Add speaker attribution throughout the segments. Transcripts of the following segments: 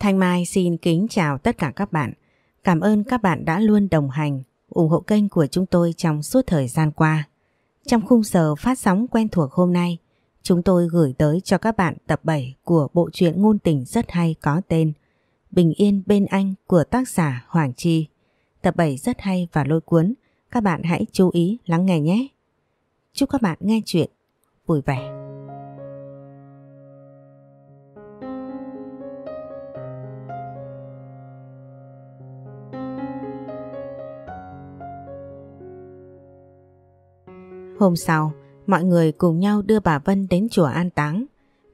Speaker 1: Thanh Mai xin kính chào tất cả các bạn. Cảm ơn các bạn đã luôn đồng hành, ủng hộ kênh của chúng tôi trong suốt thời gian qua. Trong khung giờ phát sóng quen thuộc hôm nay, chúng tôi gửi tới cho các bạn tập 7 của bộ truyện ngôn tình rất hay có tên Bình Yên Bên Anh của tác giả Hoàng Chi. Tập 7 rất hay và lôi cuốn, các bạn hãy chú ý lắng nghe nhé. Chúc các bạn nghe chuyện vui vẻ. Hôm sau, mọi người cùng nhau đưa bà Vân đến chùa an táng.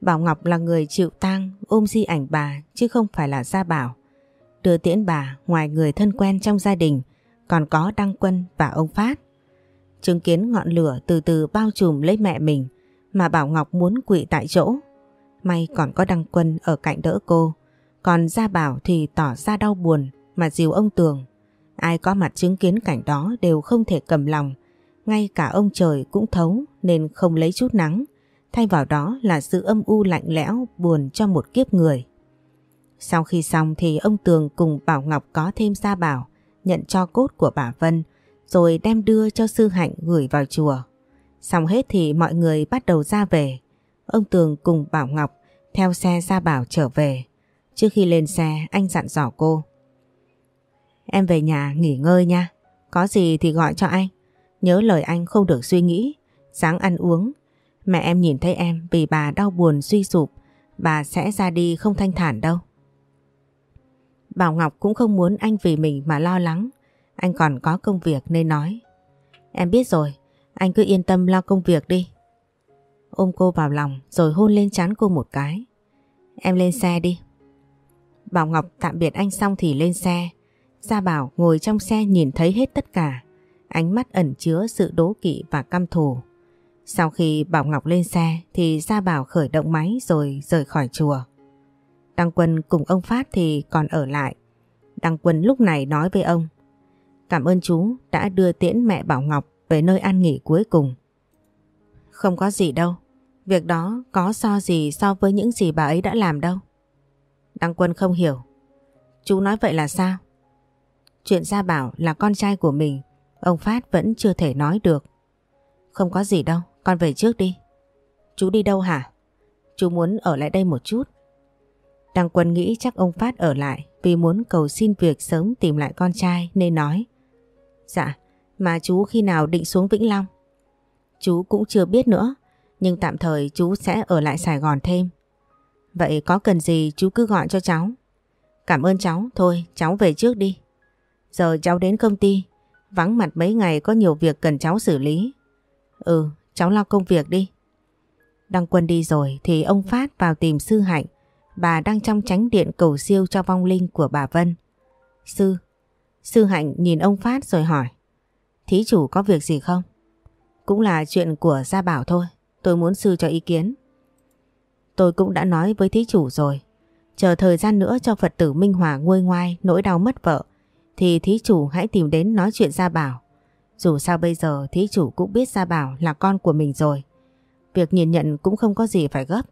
Speaker 1: Bảo Ngọc là người chịu tang ôm di ảnh bà chứ không phải là Gia Bảo. Đưa tiễn bà ngoài người thân quen trong gia đình còn có Đăng Quân và ông Phát. Chứng kiến ngọn lửa từ từ bao trùm lấy mẹ mình mà Bảo Ngọc muốn quỵ tại chỗ. May còn có Đăng Quân ở cạnh đỡ cô. Còn Gia Bảo thì tỏ ra đau buồn mà dìu ông Tường. Ai có mặt chứng kiến cảnh đó đều không thể cầm lòng ngay cả ông trời cũng thấu nên không lấy chút nắng, thay vào đó là sự âm u lạnh lẽo buồn cho một kiếp người. Sau khi xong thì ông Tường cùng Bảo Ngọc có thêm gia bảo, nhận cho cốt của bà Vân, rồi đem đưa cho sư hạnh gửi vào chùa. Xong hết thì mọi người bắt đầu ra về. Ông Tường cùng Bảo Ngọc theo xe gia bảo trở về. Trước khi lên xe anh dặn dò cô. Em về nhà nghỉ ngơi nha, có gì thì gọi cho anh. Nhớ lời anh không được suy nghĩ, sáng ăn uống. Mẹ em nhìn thấy em vì bà đau buồn suy sụp, bà sẽ ra đi không thanh thản đâu. Bảo Ngọc cũng không muốn anh vì mình mà lo lắng, anh còn có công việc nên nói. Em biết rồi, anh cứ yên tâm lo công việc đi. Ôm cô vào lòng rồi hôn lên trán cô một cái. Em lên xe đi. Bảo Ngọc tạm biệt anh xong thì lên xe. Gia Bảo ngồi trong xe nhìn thấy hết tất cả ánh mắt ẩn chứa sự đố kỵ và căm thù. Sau khi Bảo Ngọc lên xe, thì Gia Bảo khởi động máy rồi rời khỏi chùa. Đăng Quân cùng ông Phát thì còn ở lại. Đăng Quân lúc này nói với ông, Cảm ơn chú đã đưa tiễn mẹ Bảo Ngọc về nơi an nghỉ cuối cùng. Không có gì đâu. Việc đó có so gì so với những gì bà ấy đã làm đâu. Đăng Quân không hiểu. Chú nói vậy là sao? Chuyện Gia Bảo là con trai của mình Ông Phát vẫn chưa thể nói được. Không có gì đâu, con về trước đi. Chú đi đâu hả? Chú muốn ở lại đây một chút. Đăng Quân nghĩ chắc ông Phát ở lại vì muốn cầu xin việc sớm tìm lại con trai nên nói. Dạ, mà chú khi nào định xuống Vĩnh Long? Chú cũng chưa biết nữa, nhưng tạm thời chú sẽ ở lại Sài Gòn thêm. Vậy có cần gì chú cứ gọi cho cháu. Cảm ơn cháu, thôi cháu về trước đi. Giờ cháu đến công ty, Vắng mặt mấy ngày có nhiều việc cần cháu xử lý. Ừ, cháu lo công việc đi. Đăng quân đi rồi thì ông Phát vào tìm sư hạnh. Bà đang trong tránh điện cầu siêu cho vong linh của bà Vân. Sư, sư hạnh nhìn ông Phát rồi hỏi. Thí chủ có việc gì không? Cũng là chuyện của Gia Bảo thôi. Tôi muốn sư cho ý kiến. Tôi cũng đã nói với thí chủ rồi. Chờ thời gian nữa cho Phật tử Minh Hòa nguôi ngoai nỗi đau mất vợ thì thí chủ hãy tìm đến nói chuyện Gia Bảo. Dù sao bây giờ thí chủ cũng biết Gia Bảo là con của mình rồi. Việc nhìn nhận cũng không có gì phải gấp.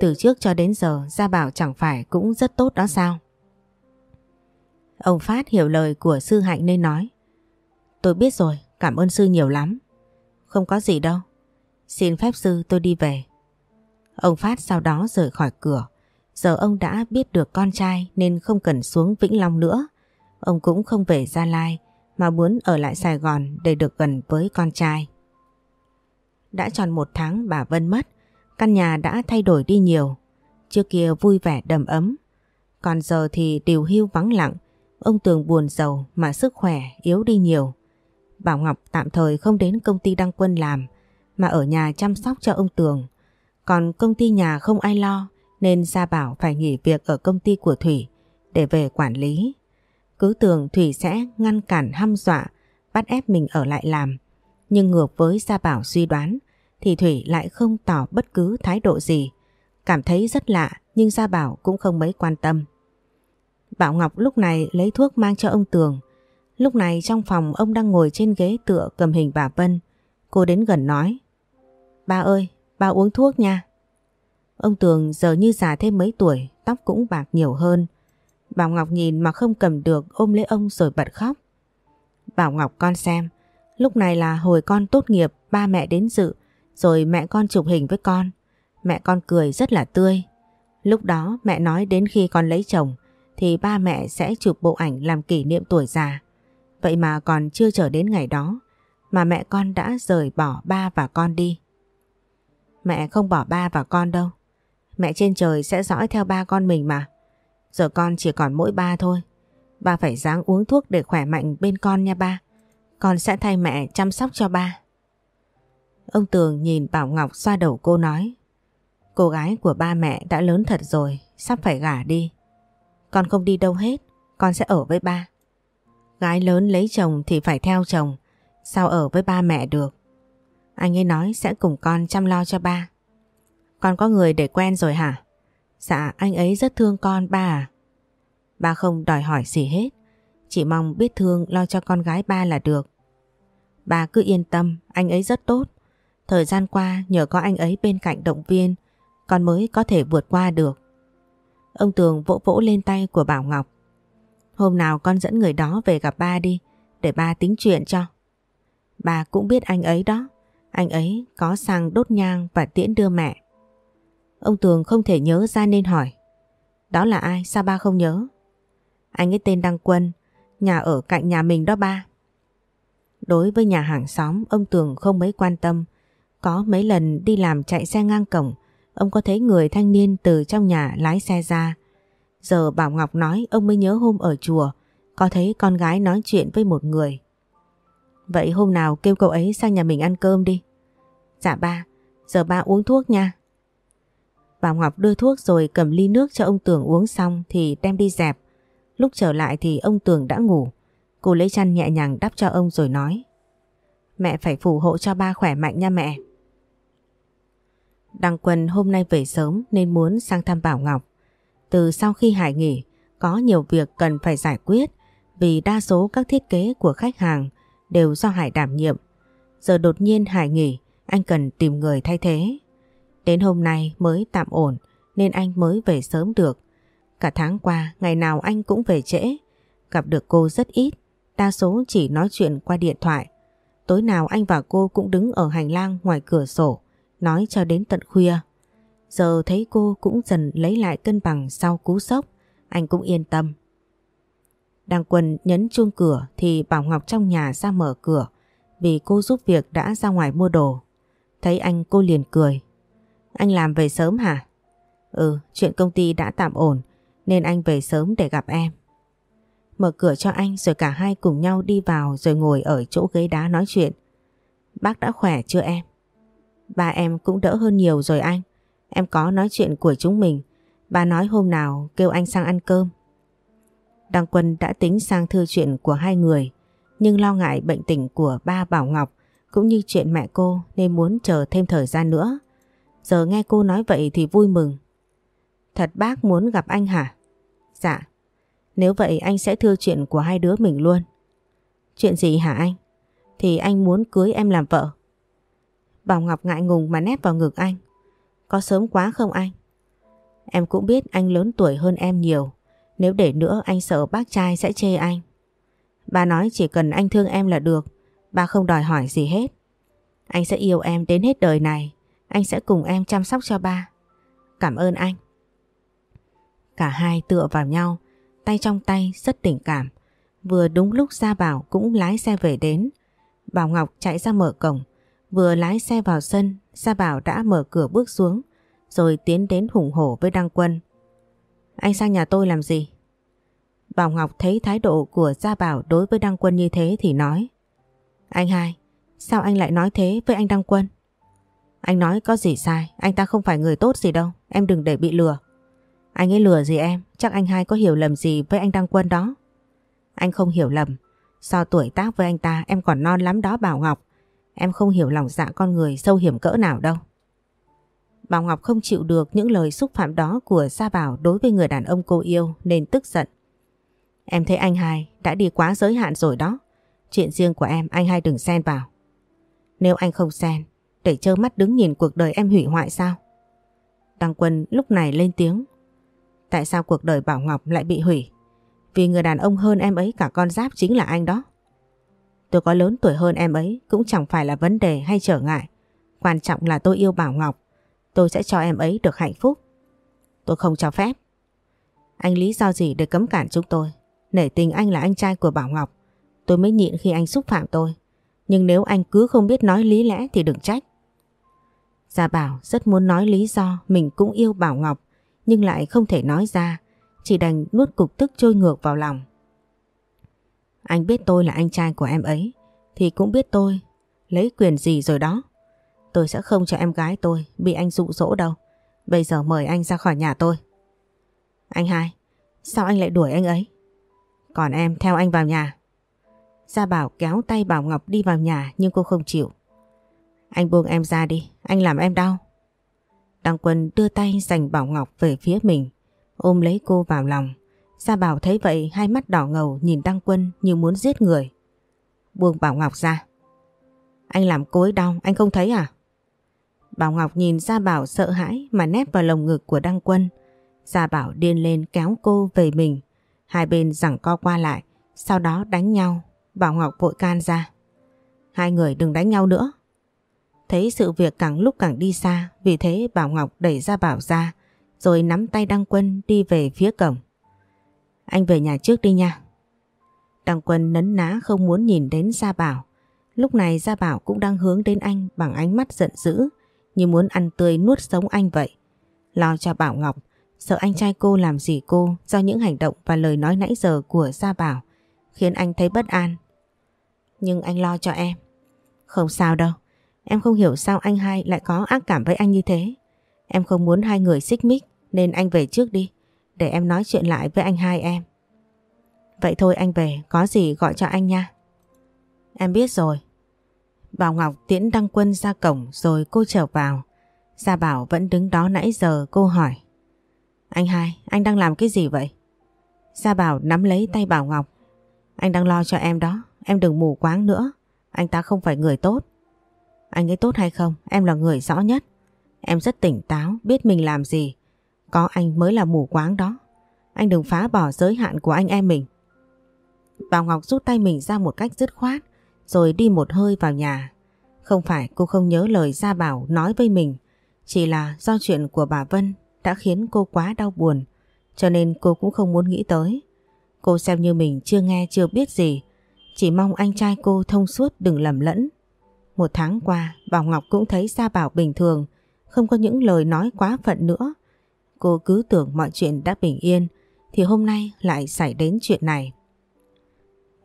Speaker 1: Từ trước cho đến giờ Gia Bảo chẳng phải cũng rất tốt đó sao? Ông Phát hiểu lời của sư hạnh nên nói. Tôi biết rồi, cảm ơn sư nhiều lắm. Không có gì đâu. Xin phép sư tôi đi về. Ông Phát sau đó rời khỏi cửa. Giờ ông đã biết được con trai nên không cần xuống Vĩnh Long nữa. Ông cũng không về Gia Lai mà muốn ở lại Sài Gòn để được gần với con trai. Đã tròn một tháng bà Vân mất, căn nhà đã thay đổi đi nhiều. Trước kia vui vẻ đầm ấm, còn giờ thì điều hưu vắng lặng, ông Tường buồn giàu mà sức khỏe yếu đi nhiều. Bảo Ngọc tạm thời không đến công ty đăng quân làm, mà ở nhà chăm sóc cho ông Tường. Còn công ty nhà không ai lo, nên Gia Bảo phải nghỉ việc ở công ty của Thủy để về quản lý. Cứ tưởng Thủy sẽ ngăn cản hăm dọa, bắt ép mình ở lại làm. Nhưng ngược với Gia Bảo suy đoán, thì Thủy lại không tỏ bất cứ thái độ gì. Cảm thấy rất lạ nhưng Gia Bảo cũng không mấy quan tâm. Bảo Ngọc lúc này lấy thuốc mang cho ông Tường. Lúc này trong phòng ông đang ngồi trên ghế tựa cầm hình bà Vân. Cô đến gần nói. Ba ơi, ba uống thuốc nha. Ông Tường giờ như già thêm mấy tuổi, tóc cũng bạc nhiều hơn. Bảo Ngọc nhìn mà không cầm được ôm lấy ông rồi bật khóc. Bảo Ngọc con xem, lúc này là hồi con tốt nghiệp ba mẹ đến dự rồi mẹ con chụp hình với con. Mẹ con cười rất là tươi. Lúc đó mẹ nói đến khi con lấy chồng thì ba mẹ sẽ chụp bộ ảnh làm kỷ niệm tuổi già. Vậy mà còn chưa chờ đến ngày đó mà mẹ con đã rời bỏ ba và con đi. Mẹ không bỏ ba và con đâu. Mẹ trên trời sẽ dõi theo ba con mình mà. Giờ con chỉ còn mỗi ba thôi. Ba phải dáng uống thuốc để khỏe mạnh bên con nha ba. Con sẽ thay mẹ chăm sóc cho ba. Ông Tường nhìn Bảo Ngọc xoa đầu cô nói. Cô gái của ba mẹ đã lớn thật rồi, sắp phải gả đi. Con không đi đâu hết, con sẽ ở với ba. Gái lớn lấy chồng thì phải theo chồng, sao ở với ba mẹ được. Anh ấy nói sẽ cùng con chăm lo cho ba. Con có người để quen rồi hả? Dạ anh ấy rất thương con ba à. Ba không đòi hỏi gì hết. Chỉ mong biết thương lo cho con gái ba là được. Ba cứ yên tâm, anh ấy rất tốt. Thời gian qua nhờ có anh ấy bên cạnh động viên, con mới có thể vượt qua được. Ông Tường vỗ vỗ lên tay của Bảo Ngọc. Hôm nào con dẫn người đó về gặp ba đi, để ba tính chuyện cho. Bà cũng biết anh ấy đó, anh ấy có sang đốt nhang và tiễn đưa mẹ. Ông Tường không thể nhớ ra nên hỏi. Đó là ai? Sao ba không nhớ? Anh ấy tên Đăng Quân, nhà ở cạnh nhà mình đó ba. Đối với nhà hàng xóm, ông Tường không mấy quan tâm. Có mấy lần đi làm chạy xe ngang cổng, ông có thấy người thanh niên từ trong nhà lái xe ra. Giờ Bảo Ngọc nói ông mới nhớ hôm ở chùa, có thấy con gái nói chuyện với một người. Vậy hôm nào kêu cậu ấy sang nhà mình ăn cơm đi. Dạ ba, giờ ba uống thuốc nha. Bảo Ngọc đưa thuốc rồi cầm ly nước cho ông Tường uống xong thì đem đi dẹp. Lúc trở lại thì ông Tường đã ngủ. Cô lấy chăn nhẹ nhàng đắp cho ông rồi nói. Mẹ phải phù hộ cho ba khỏe mạnh nha mẹ. Đăng Quân hôm nay về sớm nên muốn sang thăm Bảo Ngọc. Từ sau khi Hải nghỉ, có nhiều việc cần phải giải quyết vì đa số các thiết kế của khách hàng đều do Hải đảm nhiệm. Giờ đột nhiên Hải nghỉ, anh cần tìm người thay thế. Đến hôm nay mới tạm ổn nên anh mới về sớm được. Cả tháng qua, ngày nào anh cũng về trễ. Gặp được cô rất ít, đa số chỉ nói chuyện qua điện thoại. Tối nào anh và cô cũng đứng ở hành lang ngoài cửa sổ, nói cho đến tận khuya. Giờ thấy cô cũng dần lấy lại cân bằng sau cú sốc, anh cũng yên tâm. Đăng quần nhấn chuông cửa thì Bảo Ngọc trong nhà ra mở cửa vì cô giúp việc đã ra ngoài mua đồ. Thấy anh cô liền cười. Anh làm về sớm hả? Ừ, chuyện công ty đã tạm ổn nên anh về sớm để gặp em. Mở cửa cho anh rồi cả hai cùng nhau đi vào rồi ngồi ở chỗ ghế đá nói chuyện. Bác đã khỏe chưa em? Ba em cũng đỡ hơn nhiều rồi anh. Em có nói chuyện của chúng mình. Ba nói hôm nào kêu anh sang ăn cơm. Đăng Quân đã tính sang thư chuyện của hai người nhưng lo ngại bệnh tình của ba Bảo Ngọc cũng như chuyện mẹ cô nên muốn chờ thêm thời gian nữa. Giờ nghe cô nói vậy thì vui mừng. Thật bác muốn gặp anh hả? Dạ. Nếu vậy anh sẽ thưa chuyện của hai đứa mình luôn. Chuyện gì hả anh? Thì anh muốn cưới em làm vợ. Bảo Ngọc ngại ngùng mà nép vào ngực anh. Có sớm quá không anh? Em cũng biết anh lớn tuổi hơn em nhiều. Nếu để nữa anh sợ bác trai sẽ chê anh. Bà nói chỉ cần anh thương em là được. Bà không đòi hỏi gì hết. Anh sẽ yêu em đến hết đời này. Anh sẽ cùng em chăm sóc cho ba. Cảm ơn anh. Cả hai tựa vào nhau, tay trong tay rất tình cảm. Vừa đúng lúc Gia Bảo cũng lái xe về đến. Bảo Ngọc chạy ra mở cổng. Vừa lái xe vào sân, Gia Bảo đã mở cửa bước xuống, rồi tiến đến hùng hổ với Đăng Quân. Anh sang nhà tôi làm gì? Bảo Ngọc thấy thái độ của Gia Bảo đối với Đăng Quân như thế thì nói. Anh hai, sao anh lại nói thế với anh Đăng Quân? Anh nói có gì sai, anh ta không phải người tốt gì đâu, em đừng để bị lừa. Anh ấy lừa gì em, chắc anh hai có hiểu lầm gì với anh Đăng Quân đó. Anh không hiểu lầm, so tuổi tác với anh ta em còn non lắm đó Bảo Ngọc. Em không hiểu lòng dạ con người sâu hiểm cỡ nào đâu. Bảo Ngọc không chịu được những lời xúc phạm đó của Gia Bảo đối với người đàn ông cô yêu nên tức giận. Em thấy anh hai đã đi quá giới hạn rồi đó. Chuyện riêng của em anh hai đừng xen vào. Nếu anh không xen để trơ mắt đứng nhìn cuộc đời em hủy hoại sao? Đăng Quân lúc này lên tiếng. Tại sao cuộc đời Bảo Ngọc lại bị hủy? Vì người đàn ông hơn em ấy cả con giáp chính là anh đó. Tôi có lớn tuổi hơn em ấy cũng chẳng phải là vấn đề hay trở ngại. Quan trọng là tôi yêu Bảo Ngọc. Tôi sẽ cho em ấy được hạnh phúc. Tôi không cho phép. Anh lý do gì để cấm cản chúng tôi? Nể tình anh là anh trai của Bảo Ngọc. Tôi mới nhịn khi anh xúc phạm tôi. Nhưng nếu anh cứ không biết nói lý lẽ thì đừng trách. Gia Bảo rất muốn nói lý do mình cũng yêu Bảo Ngọc nhưng lại không thể nói ra. Chỉ đành nuốt cục tức trôi ngược vào lòng. Anh biết tôi là anh trai của em ấy thì cũng biết tôi lấy quyền gì rồi đó. Tôi sẽ không cho em gái tôi bị anh dụ dỗ đâu. Bây giờ mời anh ra khỏi nhà tôi. Anh hai, sao anh lại đuổi anh ấy? Còn em theo anh vào nhà. Gia Bảo kéo tay Bảo Ngọc đi vào nhà nhưng cô không chịu. Anh buông em ra đi, anh làm em đau. Đăng Quân đưa tay giành Bảo Ngọc về phía mình, ôm lấy cô vào lòng. Gia Bảo thấy vậy hai mắt đỏ ngầu nhìn Đăng Quân như muốn giết người. Buông Bảo Ngọc ra. Anh làm cô ấy đau, anh không thấy à? Bảo Ngọc nhìn Gia Bảo sợ hãi mà nép vào lồng ngực của Đăng Quân. Gia Bảo điên lên kéo cô về mình. Hai bên giằng co qua lại, sau đó đánh nhau. Bảo Ngọc vội can ra. Hai người đừng đánh nhau nữa. Thấy sự việc càng lúc càng đi xa, vì thế Bảo Ngọc đẩy Ra Bảo ra, rồi nắm tay Đăng Quân đi về phía cổng. Anh về nhà trước đi nha. Đăng Quân nấn ná không muốn nhìn đến Gia Bảo. Lúc này Gia Bảo cũng đang hướng đến anh bằng ánh mắt giận dữ, như muốn ăn tươi nuốt sống anh vậy. Lo cho Bảo Ngọc, sợ anh trai cô làm gì cô do những hành động và lời nói nãy giờ của Gia Bảo, khiến anh thấy bất an. Nhưng anh lo cho em. Không sao đâu, em không hiểu sao anh hai lại có ác cảm với anh như thế. Em không muốn hai người xích mích nên anh về trước đi, để em nói chuyện lại với anh hai em. Vậy thôi anh về, có gì gọi cho anh nha. Em biết rồi. Bảo Ngọc tiễn Đăng Quân ra cổng rồi cô trở vào. Gia Bảo vẫn đứng đó nãy giờ cô hỏi. Anh hai, anh đang làm cái gì vậy? Gia Bảo nắm lấy tay Bảo Ngọc. Anh đang lo cho em đó, em đừng mù quáng nữa. Anh ta không phải người tốt. Anh ấy tốt hay không, em là người rõ nhất. Em rất tỉnh táo, biết mình làm gì. Có anh mới là mù quáng đó. Anh đừng phá bỏ giới hạn của anh em mình. Bảo Ngọc rút tay mình ra một cách dứt khoát rồi đi một hơi vào nhà. Không phải cô không nhớ lời Gia Bảo nói với mình, chỉ là do chuyện của bà Vân đã khiến cô quá đau buồn, cho nên cô cũng không muốn nghĩ tới. Cô xem như mình chưa nghe chưa biết gì, chỉ mong anh trai cô thông suốt đừng lầm lẫn. Một tháng qua, Bảo Ngọc cũng thấy Gia Bảo bình thường, không có những lời nói quá phận nữa. Cô cứ tưởng mọi chuyện đã bình yên, thì hôm nay lại xảy đến chuyện này.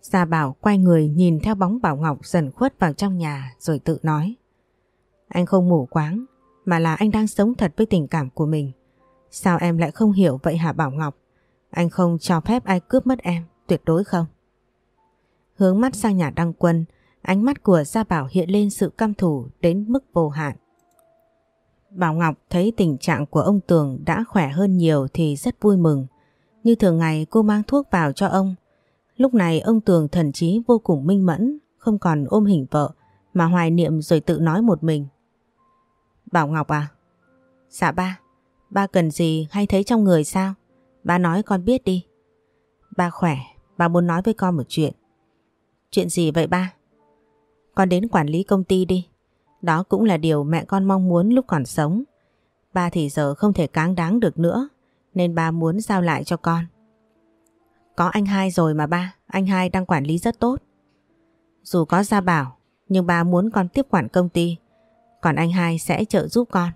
Speaker 1: Gia Bảo quay người nhìn theo bóng Bảo Ngọc dần khuất vào trong nhà rồi tự nói. Anh không mù quáng, mà là anh đang sống thật với tình cảm của mình. Sao em lại không hiểu vậy hả Bảo Ngọc? Anh không cho phép ai cướp mất em, tuyệt đối không? Hướng mắt sang nhà Đăng Quân, ánh mắt của Gia Bảo hiện lên sự căm thủ đến mức vô hạn. Bảo Ngọc thấy tình trạng của ông Tường đã khỏe hơn nhiều thì rất vui mừng. Như thường ngày cô mang thuốc vào cho ông, Lúc này ông Tường thần trí vô cùng minh mẫn, không còn ôm hình vợ mà hoài niệm rồi tự nói một mình. Bảo Ngọc à? Dạ ba, ba cần gì hay thấy trong người sao? Ba nói con biết đi. Ba khỏe, ba muốn nói với con một chuyện. Chuyện gì vậy ba? Con đến quản lý công ty đi. Đó cũng là điều mẹ con mong muốn lúc còn sống. Ba thì giờ không thể cáng đáng được nữa, nên ba muốn giao lại cho con. Có anh hai rồi mà ba, anh hai đang quản lý rất tốt. Dù có gia bảo, nhưng ba muốn con tiếp quản công ty, còn anh hai sẽ trợ giúp con.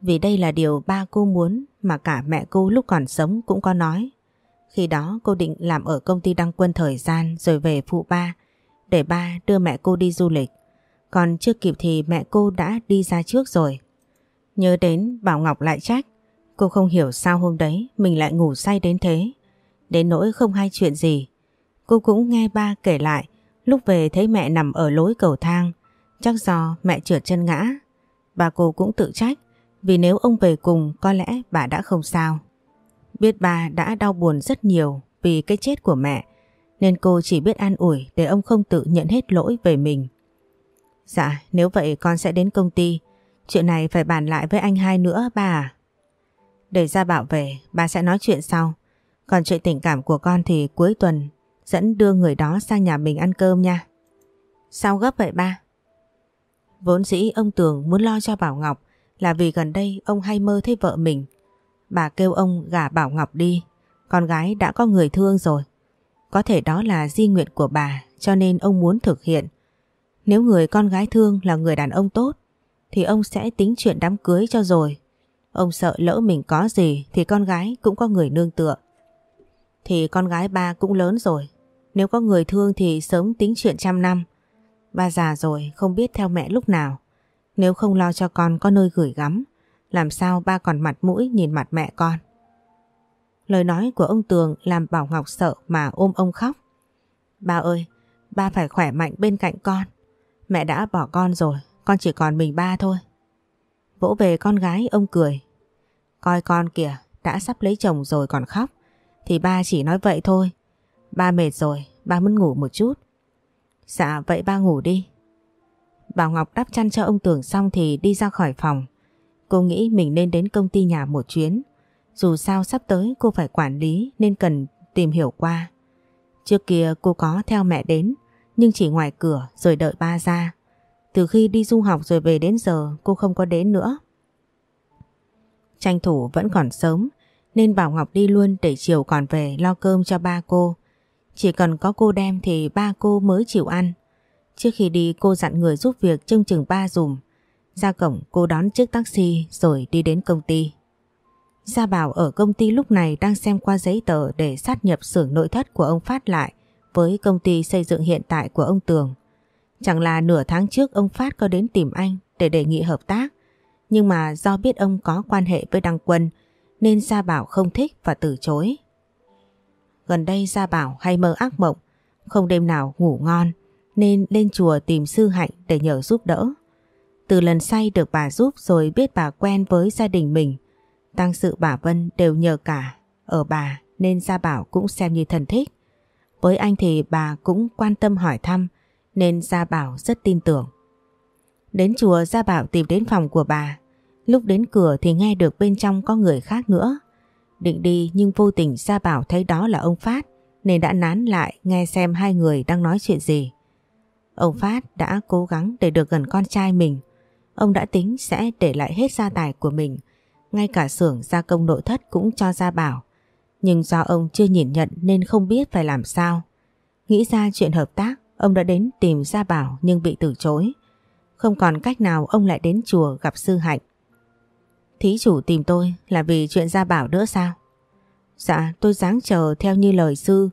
Speaker 1: Vì đây là điều ba cô muốn mà cả mẹ cô lúc còn sống cũng có nói. Khi đó cô định làm ở công ty đăng quân thời gian rồi về phụ ba để ba đưa mẹ cô đi du lịch. Còn chưa kịp thì mẹ cô đã đi ra trước rồi. Nhớ đến Bảo Ngọc lại trách. Cô không hiểu sao hôm đấy mình lại ngủ say đến thế. Đến nỗi không hay chuyện gì, Cô cũng nghe ba kể lại, Lúc về thấy mẹ nằm ở lối cầu thang, Chắc do mẹ trượt chân ngã Bà cô cũng tự trách, Vì nếu ông về cùng có lẽ bà đã không sao Biết bà đã đau buồn rất nhiều Vì cái chết của mẹ nên cô chỉ biết an ủi Để ông không tự nhận hết lỗi về mình Dạ nếu vậy con sẽ đến công ty Chuyện này phải bàn lại với anh hai nữa bà à Để ra bảo về Bà sẽ nói chuyện sau Còn chuyện tình cảm của con thì cuối tuần dẫn đưa người đó sang nhà mình ăn cơm nha. Sao gấp vậy ba? Vốn dĩ ông Tường muốn lo cho Bảo Ngọc là vì gần đây ông hay mơ thấy vợ mình. Bà kêu ông gả Bảo Ngọc đi, con gái đã có người thương rồi. Có thể đó là di nguyện của bà cho nên ông muốn thực hiện. Nếu người con gái thương là người đàn ông tốt thì ông sẽ tính chuyện đám cưới cho rồi. Ông sợ lỡ mình có gì thì con gái cũng có người nương tựa. Thì con gái ba cũng lớn rồi. Nếu có người thương thì sớm tính chuyện trăm năm. Ba già rồi không biết theo mẹ lúc nào. Nếu không lo cho con có nơi gửi gắm, làm sao ba còn mặt mũi nhìn mặt mẹ con. Lời nói của ông Tường làm Bảo Ngọc sợ mà ôm ông khóc. Ba ơi, ba phải khỏe mạnh bên cạnh con. Mẹ đã bỏ con rồi, con chỉ còn mình ba thôi. Vỗ về con gái ông cười. Coi con kìa, đã sắp lấy chồng rồi còn khóc. Thì ba chỉ nói vậy thôi. Ba mệt rồi, ba muốn ngủ một chút. Dạ vậy ba ngủ đi. Bảo Ngọc đắp chăn cho ông Tường xong thì đi ra khỏi phòng. Cô nghĩ mình nên đến công ty nhà một chuyến. Dù sao sắp tới cô phải quản lý nên cần tìm hiểu qua. Trước kia cô có theo mẹ đến, nhưng chỉ ngoài cửa rồi đợi ba ra. Từ khi đi du học rồi về đến giờ, cô không có đến nữa. Tranh thủ vẫn còn sớm, nên Bảo Ngọc đi luôn để chiều còn về lo cơm cho ba cô. Chỉ cần có cô đem thì ba cô mới chịu ăn. Trước khi đi, cô dặn người giúp việc trông chừng ba dùm. Ra cổng, cô đón chiếc taxi rồi đi đến công ty. Gia Bảo ở công ty lúc này đang xem qua giấy tờ để sát nhập xưởng nội thất của ông Phát lại với công ty xây dựng hiện tại của ông Tường. Chẳng là nửa tháng trước ông Phát có đến tìm anh để đề nghị hợp tác, nhưng mà do biết ông có quan hệ với Đăng Quân nên Gia Bảo không thích và từ chối. Gần đây Gia Bảo hay mơ ác mộng, không đêm nào ngủ ngon nên lên chùa tìm sư hạnh để nhờ giúp đỡ. Từ lần say được bà giúp rồi biết bà quen với gia đình mình, tăng sự bà Vân đều nhờ cả ở bà nên Gia Bảo cũng xem như thân thích. Với anh thì bà cũng quan tâm hỏi thăm nên Gia Bảo rất tin tưởng. Đến chùa Gia Bảo tìm đến phòng của bà. Lúc đến cửa thì nghe được bên trong có người khác nữa. Định đi nhưng vô tình Gia Bảo thấy đó là ông Phát nên đã nán lại nghe xem hai người đang nói chuyện gì. Ông Phát đã cố gắng để được gần con trai mình. Ông đã tính sẽ để lại hết gia tài của mình. Ngay cả xưởng gia công nội thất cũng cho Gia Bảo. Nhưng do ông chưa nhìn nhận nên không biết phải làm sao. Nghĩ ra chuyện hợp tác, ông đã đến tìm Gia Bảo nhưng bị từ chối. Không còn cách nào ông lại đến chùa gặp sư hạnh. Thí chủ tìm tôi là vì chuyện Gia Bảo nữa sao? Dạ tôi dáng chờ theo như lời sư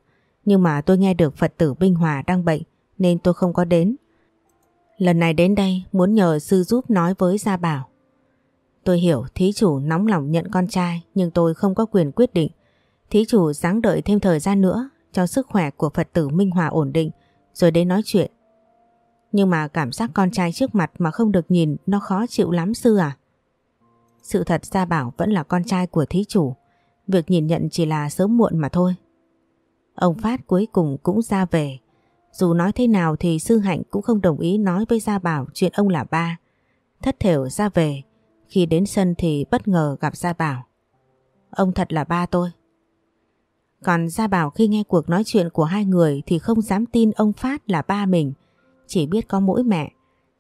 Speaker 1: Nhưng mà tôi nghe được Phật tử Binh Hòa đang bệnh Nên tôi không có đến Lần này đến đây muốn nhờ sư giúp nói với Gia Bảo Tôi hiểu thí chủ nóng lòng nhận con trai, Nhưng tôi không có quyền quyết định Thí chủ ráng đợi thêm thời gian nữa, Cho sức khỏe của Phật tử Minh Hòa ổn định, Rồi đến nói chuyện Nhưng mà cảm giác con trai trước mặt mà không được nhìn, Nó khó chịu lắm sư à Sự thật Gia Bảo vẫn là con trai của thí chủ Việc nhìn nhận chỉ là sớm muộn mà thôi. Ông Phát cuối cùng cũng ra về. Dù nói thế nào thì Sư Hạnh cũng không đồng ý nói với Gia Bảo chuyện ông là ba. Thất thểu ra về. Khi đến sân thì bất ngờ gặp Gia Bảo. Ông thật là ba tôi. Còn Gia Bảo khi nghe cuộc nói chuyện của hai người thì không dám tin ông Phát là ba mình. Chỉ biết có mỗi mẹ.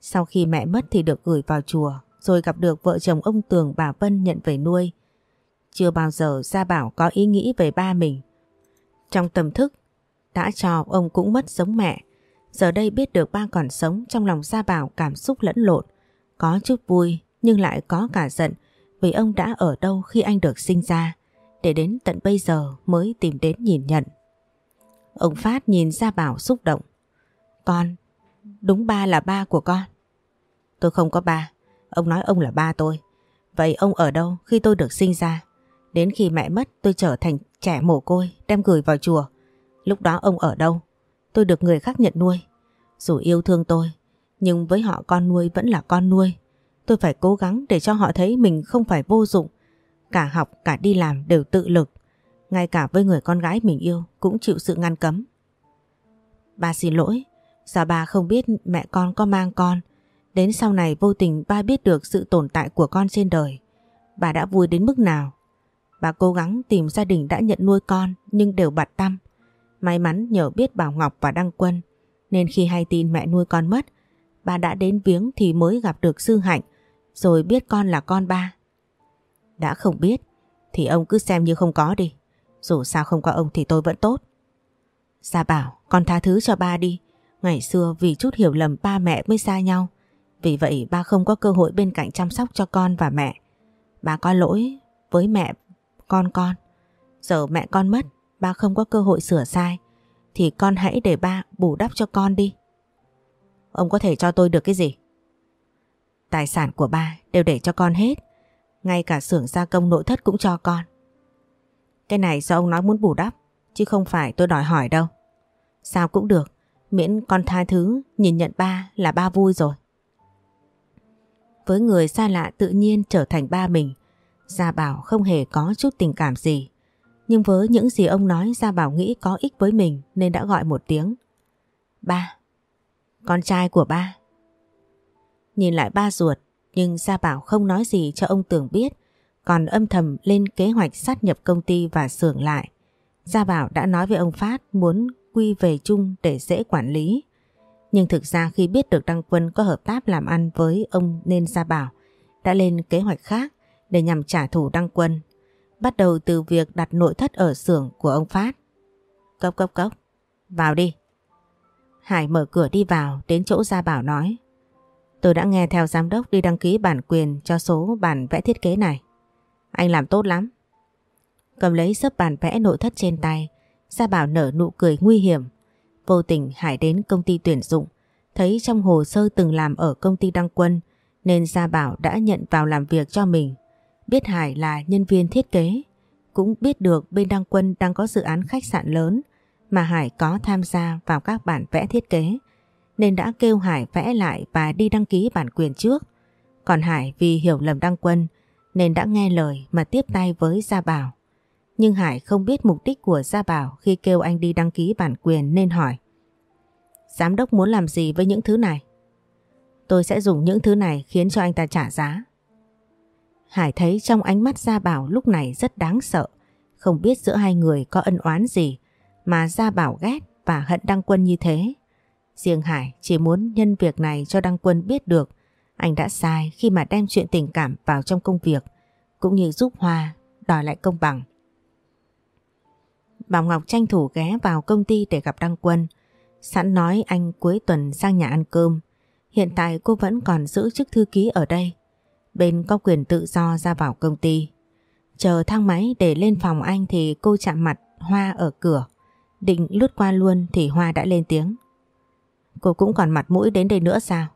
Speaker 1: Sau khi mẹ mất thì được gửi vào chùa rồi gặp được vợ chồng ông Tường bà Vân nhận về nuôi. Chưa bao giờ Gia Bảo có ý nghĩ về ba mình. Trong tâm thức, đã cho ông cũng mất giống mẹ. Giờ đây biết được ba còn sống trong lòng Gia Bảo cảm xúc lẫn lộn. Có chút vui nhưng lại có cả giận vì ông đã ở đâu khi anh được sinh ra để đến tận bây giờ mới tìm đến nhìn nhận. Ông Phát nhìn ra Bảo xúc động. Con, đúng ba là ba của con. Tôi không có ba, ông nói ông là ba tôi. Vậy ông ở đâu khi tôi được sinh ra? Đến khi mẹ mất tôi trở thành trẻ mồ côi đem gửi vào chùa. Lúc đó ông ở đâu? Tôi được người khác nhận nuôi. Dù yêu thương tôi, nhưng với họ con nuôi vẫn là con nuôi. Tôi phải cố gắng để cho họ thấy mình không phải vô dụng. Cả học cả đi làm đều tự lực. Ngay cả với người con gái mình yêu cũng chịu sự ngăn cấm. Ba xin lỗi, sao ba không biết mẹ con có mang con. Đến sau này vô tình ba biết được sự tồn tại của con trên đời. Bà đã vui đến mức nào Bà cố gắng tìm gia đình đã nhận nuôi con nhưng đều bặt tâm. May mắn nhờ biết Bảo Ngọc và Đăng Quân nên khi hay tin mẹ nuôi con mất, bà đã đến viếng thì mới gặp được Sư Hạnh rồi biết con là con ba. Đã không biết thì ông cứ xem như không có đi. Dù sao không có ông thì tôi vẫn tốt. Gia bảo con tha thứ cho ba đi. Ngày xưa vì chút hiểu lầm ba mẹ mới xa nhau. Vì vậy ba không có cơ hội bên cạnh chăm sóc cho con và mẹ. Ba có lỗi với mẹ con con. Giờ mẹ con mất, ba không có cơ hội sửa sai. Thì con hãy để ba bù đắp cho con đi. Ông có thể cho tôi được cái gì? Tài sản của ba đều để cho con hết. Ngay cả xưởng gia công nội thất cũng cho con. Cái này do ông nói muốn bù đắp, chứ không phải tôi đòi hỏi đâu. Sao cũng được, miễn con tha thứ, nhìn nhận ba là ba vui rồi. Với người xa lạ tự nhiên trở thành ba mình, Gia Bảo không hề có chút tình cảm gì. Nhưng với những gì ông nói Gia Bảo nghĩ có ích với mình nên đã gọi một tiếng. Ba, con trai của ba. Nhìn lại ba ruột, nhưng Gia Bảo không nói gì cho ông Tường biết, còn âm thầm lên kế hoạch sát nhập công ty và xưởng lại. Gia Bảo đã nói với ông Phát muốn quy về chung để dễ quản lý. Nhưng thực ra khi biết được Đăng Quân có hợp tác làm ăn với ông nên Gia Bảo đã lên kế hoạch khác để nhằm trả thù Đăng Quân. Bắt đầu từ việc đặt nội thất ở xưởng của ông Phát. Cốc cốc cốc, vào đi. Hải mở cửa đi vào đến chỗ Gia Bảo nói. Tôi đã nghe theo giám đốc đi đăng ký bản quyền cho số bản vẽ thiết kế này. Anh làm tốt lắm. Cầm lấy sấp bản vẽ nội thất trên tay, Gia Bảo nở nụ cười nguy hiểm. Vô tình Hải đến công ty tuyển dụng, thấy trong hồ sơ từng làm ở công ty đăng quân nên Gia Bảo đã nhận vào làm việc cho mình. Biết Hải là nhân viên thiết kế, cũng biết được bên đăng quân đang có dự án khách sạn lớn mà Hải có tham gia vào các bản vẽ thiết kế nên đã kêu Hải vẽ lại và đi đăng ký bản quyền trước. Còn Hải vì hiểu lầm đăng quân, nên đã nghe lời mà tiếp tay với Gia Bảo. Nhưng Hải không biết mục đích của Gia Bảo khi kêu anh đi đăng ký bản quyền nên hỏi. Giám đốc muốn làm gì với những thứ này? Tôi sẽ dùng những thứ này khiến cho anh ta trả giá. Hải thấy trong ánh mắt Gia Bảo lúc này rất đáng sợ. Không biết giữa hai người có ân oán gì mà Gia Bảo ghét và hận Đăng Quân như thế. Riêng Hải chỉ muốn nhân việc này cho Đăng Quân biết được anh đã sai khi mà đem chuyện tình cảm vào trong công việc, cũng như giúp Hoa đòi lại công bằng. Bảo Ngọc tranh thủ ghé vào công ty để gặp Đăng Quân sẵn nói anh cuối tuần sang nhà ăn cơm. Hiện tại cô vẫn còn giữ chức thư ký ở đây. Bên có quyền tự do ra vào công ty. Chờ thang máy để lên phòng anh thì cô chạm mặt Hoa ở cửa. Định lướt qua luôn thì Hoa đã lên tiếng. Cô cũng còn mặt mũi đến đây nữa sao?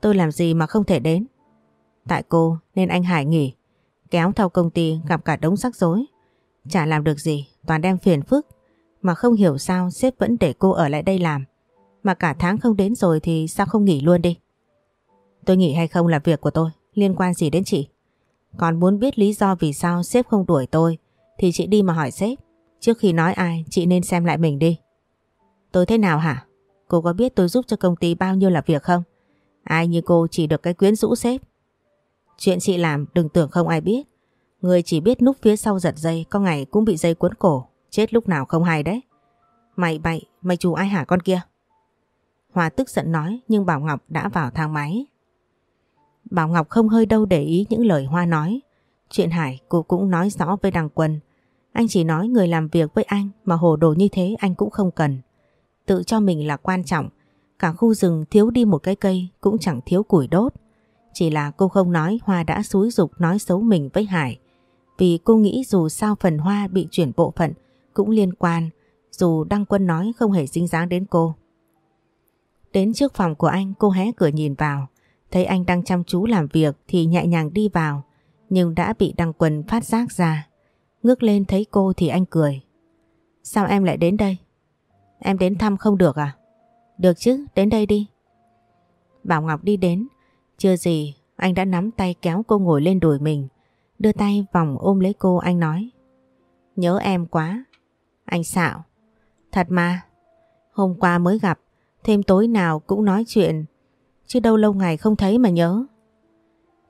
Speaker 1: Tôi làm gì mà không thể đến? Tại cô nên anh Hải nghỉ. Kéo theo công ty gặp cả đống rắc rối. Chả làm được gì, toàn đem phiền phức. Mà không hiểu sao sếp vẫn để cô ở lại đây làm. Mà cả tháng không đến rồi thì sao không nghỉ luôn đi? Tôi nghỉ hay không là việc của tôi, liên quan gì đến chị? Còn muốn biết lý do vì sao sếp không đuổi tôi thì chị đi mà hỏi sếp. Trước khi nói ai chị nên xem lại mình đi. Tôi thế nào hả? Cô có biết tôi giúp cho công ty bao nhiêu là việc không? Ai như cô chỉ được cái quyến rũ sếp. Chuyện chị làm đừng tưởng không ai biết. Người chỉ biết núp phía sau giật dây có ngày cũng bị dây cuốn cổ. Chết lúc nào không hay đấy. Mày bậy, mày chủ ai hả con kia? Hòa tức giận nói nhưng Bảo Ngọc đã vào thang máy. Bảo Ngọc không hơi đâu để ý những lời Hoa nói. Chuyện Hải cô cũng nói rõ với Đăng Quân. Anh chỉ nói người làm việc với anh mà hồ đồ như thế anh cũng không cần. Tự cho mình là quan trọng. Cả khu rừng thiếu đi một cái cây cũng chẳng thiếu củi đốt. Chỉ là cô không nói Hoa đã xúi dục nói xấu mình với Hải. Vì cô nghĩ dù sao phần Hoa bị chuyển bộ phận cũng liên quan. Dù Đăng Quân nói không hề dính dáng đến cô. Đến trước phòng của anh, cô hé cửa nhìn vào. Thấy anh đang chăm chú làm việc thì nhẹ nhàng đi vào. Nhưng đã bị Đăng Quân phát giác ra. Ngước lên thấy cô thì anh cười. Sao em lại đến đây? Em đến thăm không được à? Được chứ, đến đây đi. Bảo Ngọc đi đến. Chưa gì, anh đã nắm tay kéo cô ngồi lên đùi mình. Đưa tay vòng ôm lấy cô anh nói. Nhớ em quá. Anh xạo. Thật mà. Hôm qua mới gặp, thêm tối nào cũng nói chuyện. Chứ đâu lâu ngày không thấy mà nhớ.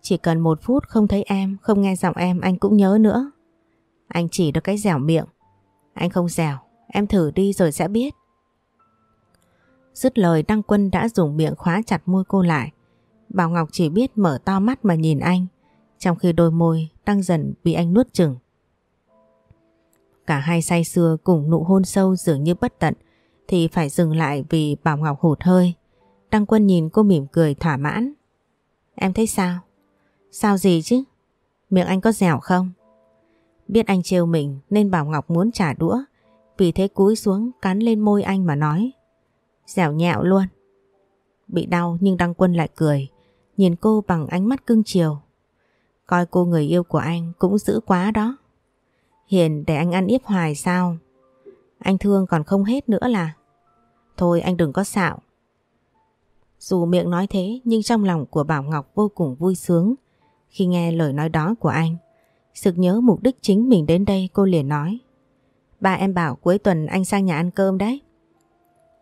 Speaker 1: Chỉ cần một phút không thấy em, không nghe giọng em anh cũng nhớ nữa. Anh chỉ được cái dẻo miệng. Anh không dẻo, em thử đi rồi sẽ biết. Dứt lời Đăng Quân đã dùng miệng khóa chặt môi cô lại. Bảo Ngọc chỉ biết mở to mắt mà nhìn anh, trong khi đôi môi đang dần bị anh nuốt chừng. Cả hai say sưa cùng nụ hôn sâu dường như bất tận thì phải dừng lại vì Bảo Ngọc hụt hơi. Đăng Quân nhìn cô mỉm cười thỏa mãn. Em thấy sao? Sao gì chứ? Miệng anh có dẻo không? Biết anh trêu mình nên Bảo Ngọc muốn trả đũa vì thế cúi xuống cắn lên môi anh mà nói Dẻo nhẹo luôn Bị đau nhưng Đăng Quân lại cười, Nhìn cô bằng ánh mắt cưng chiều Coi cô người yêu của anh cũng dữ quá đó Hiền để anh ăn yếp hoài sao Anh thương còn không hết nữa là Thôi anh đừng có xạo Dù miệng nói thế nhưng trong lòng của Bảo Ngọc vô cùng vui sướng khi nghe lời nói đó của anh. Sực nhớ mục đích chính mình đến đây, cô liền nói. Ba em bảo cuối tuần anh sang nhà ăn cơm đấy.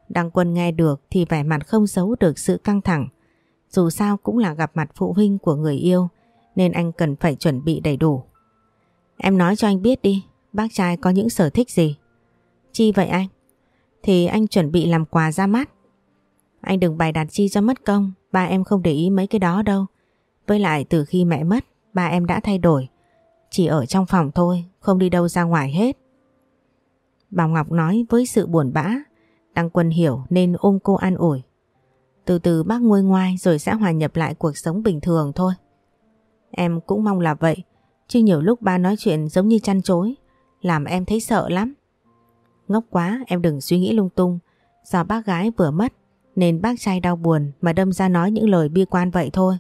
Speaker 1: Đăng quân nghe được thì vẻ mặt không giấu được sự căng thẳng. Dù sao cũng là gặp mặt phụ huynh của người yêu nên anh cần phải chuẩn bị đầy đủ. Em nói cho anh biết đi, bác trai có những sở thích gì? Chi vậy anh? Thì anh chuẩn bị làm quà ra mắt. Anh đừng bày đặt chi cho mất công, ba em không để ý mấy cái đó đâu. Với lại từ khi mẹ mất, ba em đã thay đổi. Chỉ ở trong phòng thôi, không đi đâu ra ngoài hết. bà Ngọc nói với sự buồn bã, Đăng Quân hiểu nên ôm cô an ủi. Từ từ bác nguôi ngoai rồi sẽ hòa nhập lại cuộc sống bình thường thôi. Em cũng mong là vậy, chứ nhiều lúc ba nói chuyện giống như chăn chối, làm em thấy sợ lắm. Ngốc quá, em đừng suy nghĩ lung tung, do bác gái vừa mất nên bác trai đau buồn mà đâm ra nói những lời bi quan vậy thôi.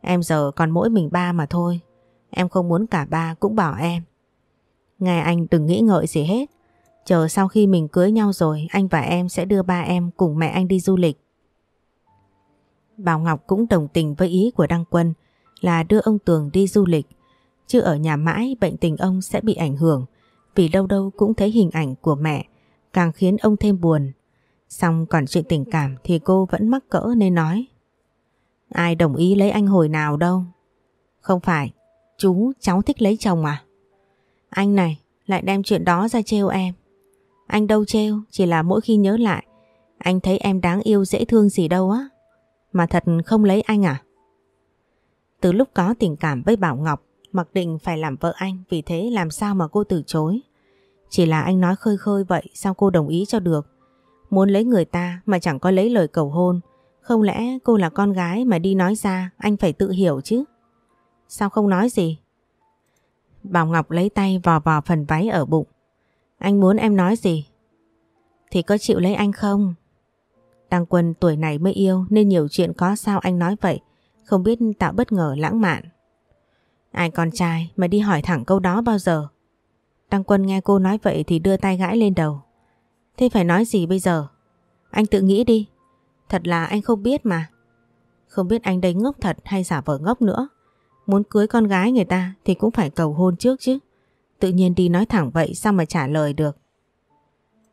Speaker 1: Em giờ còn mỗi mình ba mà thôi, em không muốn cả ba cũng bỏ em. Nghe anh đừng nghĩ ngợi gì hết, Chờ sau khi mình cưới nhau rồi anh và em sẽ đưa ba em cùng mẹ anh đi du lịch. Bảo Ngọc cũng đồng tình với ý của Đăng Quân là đưa ông Tường đi du lịch. Chứ ở nhà mãi bệnh tình ông sẽ bị ảnh hưởng vì đâu đâu cũng thấy hình ảnh của mẹ càng khiến ông thêm buồn. Xong còn chuyện tình cảm thì cô vẫn mắc cỡ nên nói. Ai đồng ý lấy anh hồi nào đâu. Không phải, chú cháu thích lấy chồng à? Anh này lại đem chuyện đó ra trêu em. Anh đâu trêu, chỉ là mỗi khi nhớ lại, anh thấy em đáng yêu dễ thương gì đâu á. Mà thật không lấy anh à? Từ lúc có tình cảm với Bảo Ngọc, mặc định phải làm vợ anh, vì thế làm sao mà cô từ chối. Chỉ là anh nói khơi khơi vậy, sao cô đồng ý cho được? Muốn lấy người ta mà chẳng có lấy lời cầu hôn, không lẽ cô là con gái mà đi nói ra, anh phải tự hiểu chứ? Sao không nói gì? Bảo Ngọc lấy tay vò vò phần váy ở bụng, anh muốn em nói gì? Thì có chịu lấy anh không? Đăng quân tuổi này mới yêu nên nhiều chuyện có sao anh nói vậy, không biết tạo bất ngờ lãng mạn. Ai con trai mà đi hỏi thẳng câu đó bao giờ? Đăng quân nghe cô nói vậy thì đưa tay gãi lên đầu. Thế phải nói gì bây giờ? Anh tự nghĩ đi. Thật là anh không biết mà. Không biết anh đây ngốc thật hay giả vờ ngốc nữa. Muốn cưới con gái người ta thì cũng phải cầu hôn trước chứ. Tự nhiên đi nói thẳng vậy sao mà trả lời được.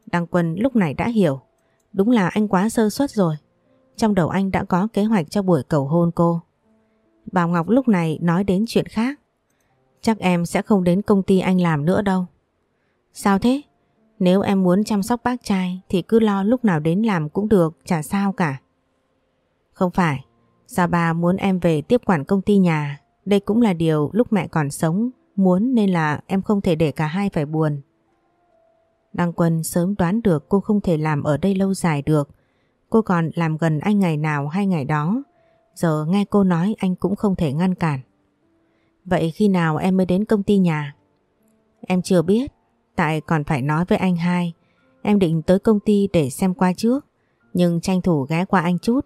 Speaker 1: Đăng Quân lúc này đã hiểu. Đúng là anh quá sơ suất rồi. Trong đầu anh đã có kế hoạch cho buổi cầu hôn cô. Bảo Ngọc lúc này nói đến chuyện khác. Chắc em sẽ không đến công ty anh làm nữa đâu. Sao thế? Nếu em muốn chăm sóc bác trai thì cứ lo lúc nào đến làm cũng được, chả sao cả. Không phải, Sao bà muốn em về tiếp quản công ty nhà. Đây cũng là điều lúc mẹ còn sống muốn nên là em không thể để cả hai phải buồn. Đăng Quân sớm đoán được cô không thể làm ở đây lâu dài được. Cô còn làm gần anh ngày nào hay ngày đó. Giờ nghe cô nói anh cũng không thể ngăn cản. Vậy khi nào em mới đến công ty nhà? Em chưa biết, tại còn phải nói với anh hai. Em định tới công ty để xem qua trước, nhưng tranh thủ ghé qua anh chút.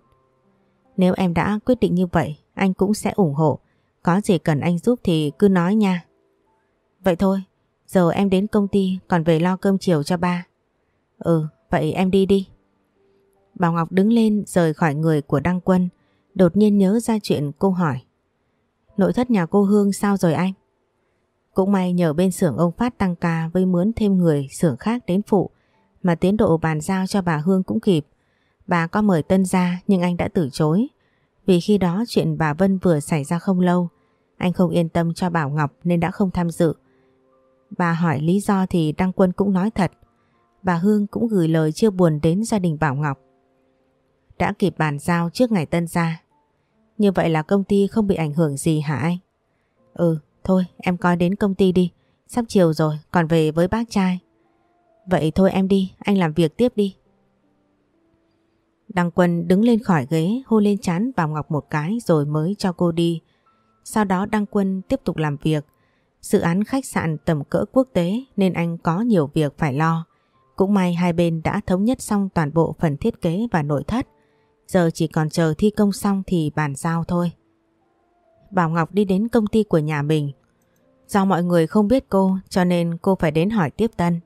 Speaker 1: Nếu em đã quyết định như vậy, anh cũng sẽ ủng hộ. Có gì cần anh giúp thì cứ nói nha. Vậy thôi, giờ em đến công ty còn về lo cơm chiều cho ba. Ừ, vậy em đi đi. Bảo Ngọc đứng lên rời khỏi người của Đăng Quân, đột nhiên nhớ ra chuyện cô hỏi. Nội thất nhà cô Hương sao rồi anh? Cũng may nhờ bên xưởng ông Phát tăng ca với mướn thêm người xưởng khác đến phụ mà tiến độ bàn giao cho bà Hương cũng kịp. Bà có mời Tân ra nhưng anh đã từ chối vì khi đó chuyện bà Vân vừa xảy ra không lâu anh không yên tâm cho Bảo Ngọc nên đã không tham dự Bà hỏi lý do thì Đăng Quân cũng nói thật. Bà Hương cũng gửi lời chia buồn đến gia đình Bảo Ngọc. Đã kịp bàn giao trước ngày tân gia. Như vậy là công ty không bị ảnh hưởng gì hả anh? Ừ, thôi em coi đến công ty đi. Sắp chiều rồi, còn về với bác trai. Vậy thôi em đi, anh làm việc tiếp đi. Đăng Quân đứng lên khỏi ghế hôn lên chán Bảo Ngọc một cái rồi mới cho cô đi. Sau đó Đăng Quân tiếp tục làm việc. Dự án khách sạn tầm cỡ quốc tế nên anh có nhiều việc phải lo. Cũng may hai bên đã thống nhất xong toàn bộ phần thiết kế và nội thất. Giờ chỉ còn chờ thi công xong thì bàn giao thôi. Bảo Ngọc đi đến công ty của nhà mình. Do mọi người không biết cô cho nên cô phải đến hỏi tiếp tân.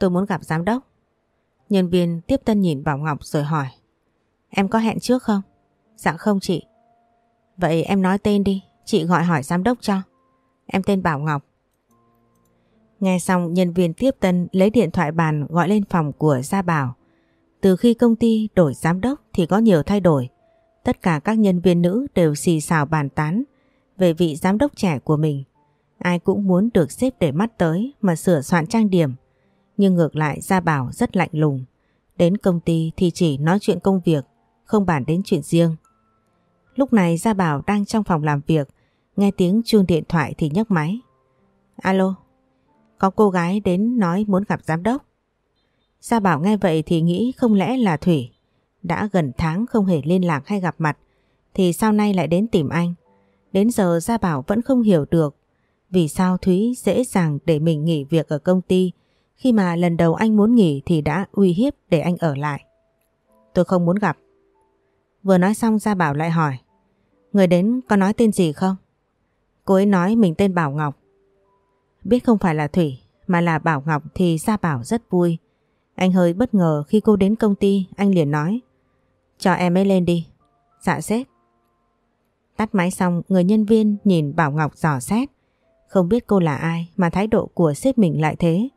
Speaker 1: Tôi muốn gặp giám đốc. Nhân viên tiếp tân nhìn Bảo Ngọc rồi hỏi. Em có hẹn trước không? Dạ không chị. Vậy em nói tên đi, chị gọi hỏi giám đốc cho. Em tên Bảo Ngọc. Nghe xong nhân viên tiếp tân lấy điện thoại bàn gọi lên phòng của Gia Bảo. Từ khi công ty đổi giám đốc thì có nhiều thay đổi. Tất cả các nhân viên nữ đều xì xào bàn tán về vị giám đốc trẻ của mình. Ai cũng muốn được xếp để mắt tới mà sửa soạn trang điểm. Nhưng ngược lại Gia Bảo rất lạnh lùng. Đến công ty thì chỉ nói chuyện công việc, không bàn đến chuyện riêng. Lúc này Gia Bảo đang trong phòng làm việc, nghe tiếng chuông điện thoại thì nhấc máy. Alo, có cô gái đến nói muốn gặp giám đốc. Gia Bảo nghe vậy thì nghĩ không lẽ là Thủy. Đã gần tháng không hề liên lạc hay gặp mặt, thì sau nay lại đến tìm anh. Đến giờ Gia Bảo vẫn không hiểu được vì sao Thúy dễ dàng để mình nghỉ việc ở công ty khi mà lần đầu anh muốn nghỉ thì đã uy hiếp để anh ở lại. Tôi không muốn gặp. Vừa nói xong Gia Bảo lại hỏi Người đến có nói tên gì không? Cô ấy nói mình tên Bảo Ngọc. Biết không phải là Thủy, mà là Bảo Ngọc thì Gia Bảo rất vui. Anh hơi bất ngờ khi cô đến công ty, anh liền nói, Cho em ấy lên đi. Dạ sếp. Tắt máy xong, người nhân viên nhìn Bảo Ngọc dò xét. Không biết cô là ai mà thái độ của sếp mình lại thế.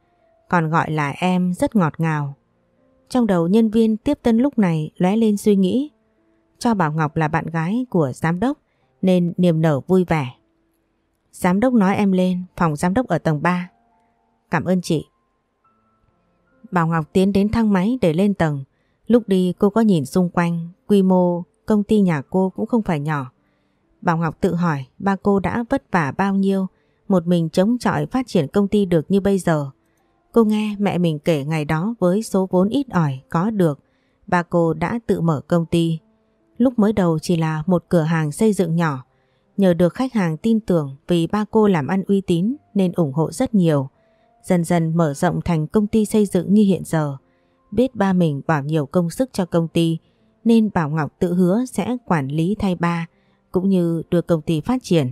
Speaker 1: Còn gọi là em rất ngọt ngào. Trong đầu nhân viên tiếp tân lúc này lóe lên suy nghĩ. Cho Bảo Ngọc là bạn gái của giám đốc nên niềm nở vui vẻ. Giám đốc nói em lên phòng giám đốc ở tầng 3. Cảm ơn chị. Bảo Ngọc tiến đến thang máy để lên tầng. Lúc đi cô có nhìn xung quanh, quy mô công ty nhà cô cũng không phải nhỏ. Bảo Ngọc tự hỏi ba cô đã vất vả bao nhiêu một mình chống chọi phát triển công ty được như bây giờ. Cô nghe mẹ mình kể ngày đó với số vốn ít ỏi có được, ba cô đã tự mở công ty. Lúc mới đầu chỉ là một cửa hàng xây dựng nhỏ, nhờ được khách hàng tin tưởng vì ba cô làm ăn uy tín nên ủng hộ rất nhiều. Dần dần mở rộng thành công ty xây dựng như hiện giờ. Biết ba mình bỏ nhiều công sức cho công ty nên Bảo Ngọc tự hứa sẽ quản lý thay ba cũng như đưa công ty phát triển.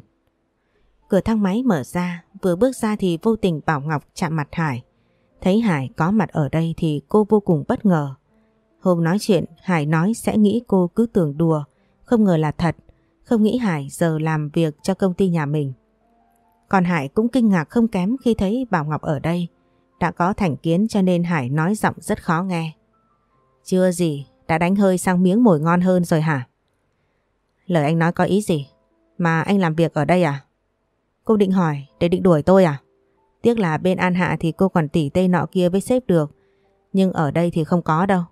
Speaker 1: Cửa thang máy mở ra, vừa bước ra thì vô tình Bảo Ngọc chạm mặt Hải. Thấy Hải có mặt ở đây thì cô vô cùng bất ngờ. Hôm nói chuyện Hải nói sẽ nghĩ cô cứ tưởng đùa, không ngờ là thật, không nghĩ Hải giờ làm việc cho công ty nhà mình. Còn Hải cũng kinh ngạc không kém khi thấy Bảo Ngọc ở đây. Đã có thành kiến cho nên Hải nói giọng rất khó nghe. Chưa gì, đã đánh hơi sang miếng mồi ngon hơn rồi hả? Lời anh nói có ý gì? Mà anh làm việc ở đây à? Cô định hỏi để định đuổi tôi à? Tiếc là bên An Hạ thì cô còn tỉ tê nọ kia với sếp được. Nhưng ở đây thì không có đâu.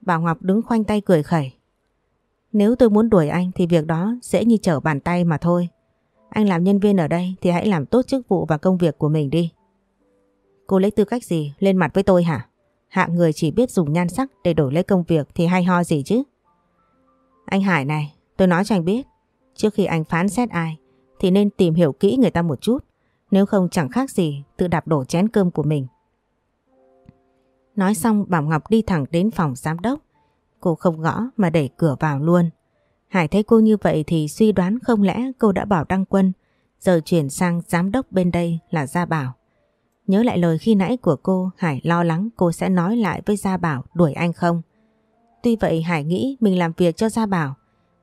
Speaker 1: Bảo Ngọc đứng khoanh tay cười khẩy. Nếu tôi muốn đuổi anh thì việc đó dễ như trở bàn tay mà thôi. Anh làm nhân viên ở đây thì hãy làm tốt chức vụ và công việc của mình đi. Cô lấy tư cách gì lên mặt với tôi hả? Hạ người chỉ biết dùng nhan sắc để đổi lấy công việc thì hay ho gì chứ? Anh Hải này, tôi nói cho anh biết, trước khi anh phán xét ai thì nên tìm hiểu kỹ người ta một chút. Nếu không chẳng khác gì tự đạp đổ chén cơm của mình. Nói xong Bảo Ngọc đi thẳng đến phòng giám đốc. Cô không gõ mà đẩy cửa vào luôn. Hải thấy cô như vậy thì suy đoán không lẽ cô đã bảo đăng quân, giờ chuyển sang giám đốc bên đây là Gia Bảo. Nhớ lại lời khi nãy của cô, Hải lo lắng cô sẽ nói lại với Gia Bảo đuổi anh không. Tuy vậy Hải nghĩ mình làm việc cho Gia Bảo,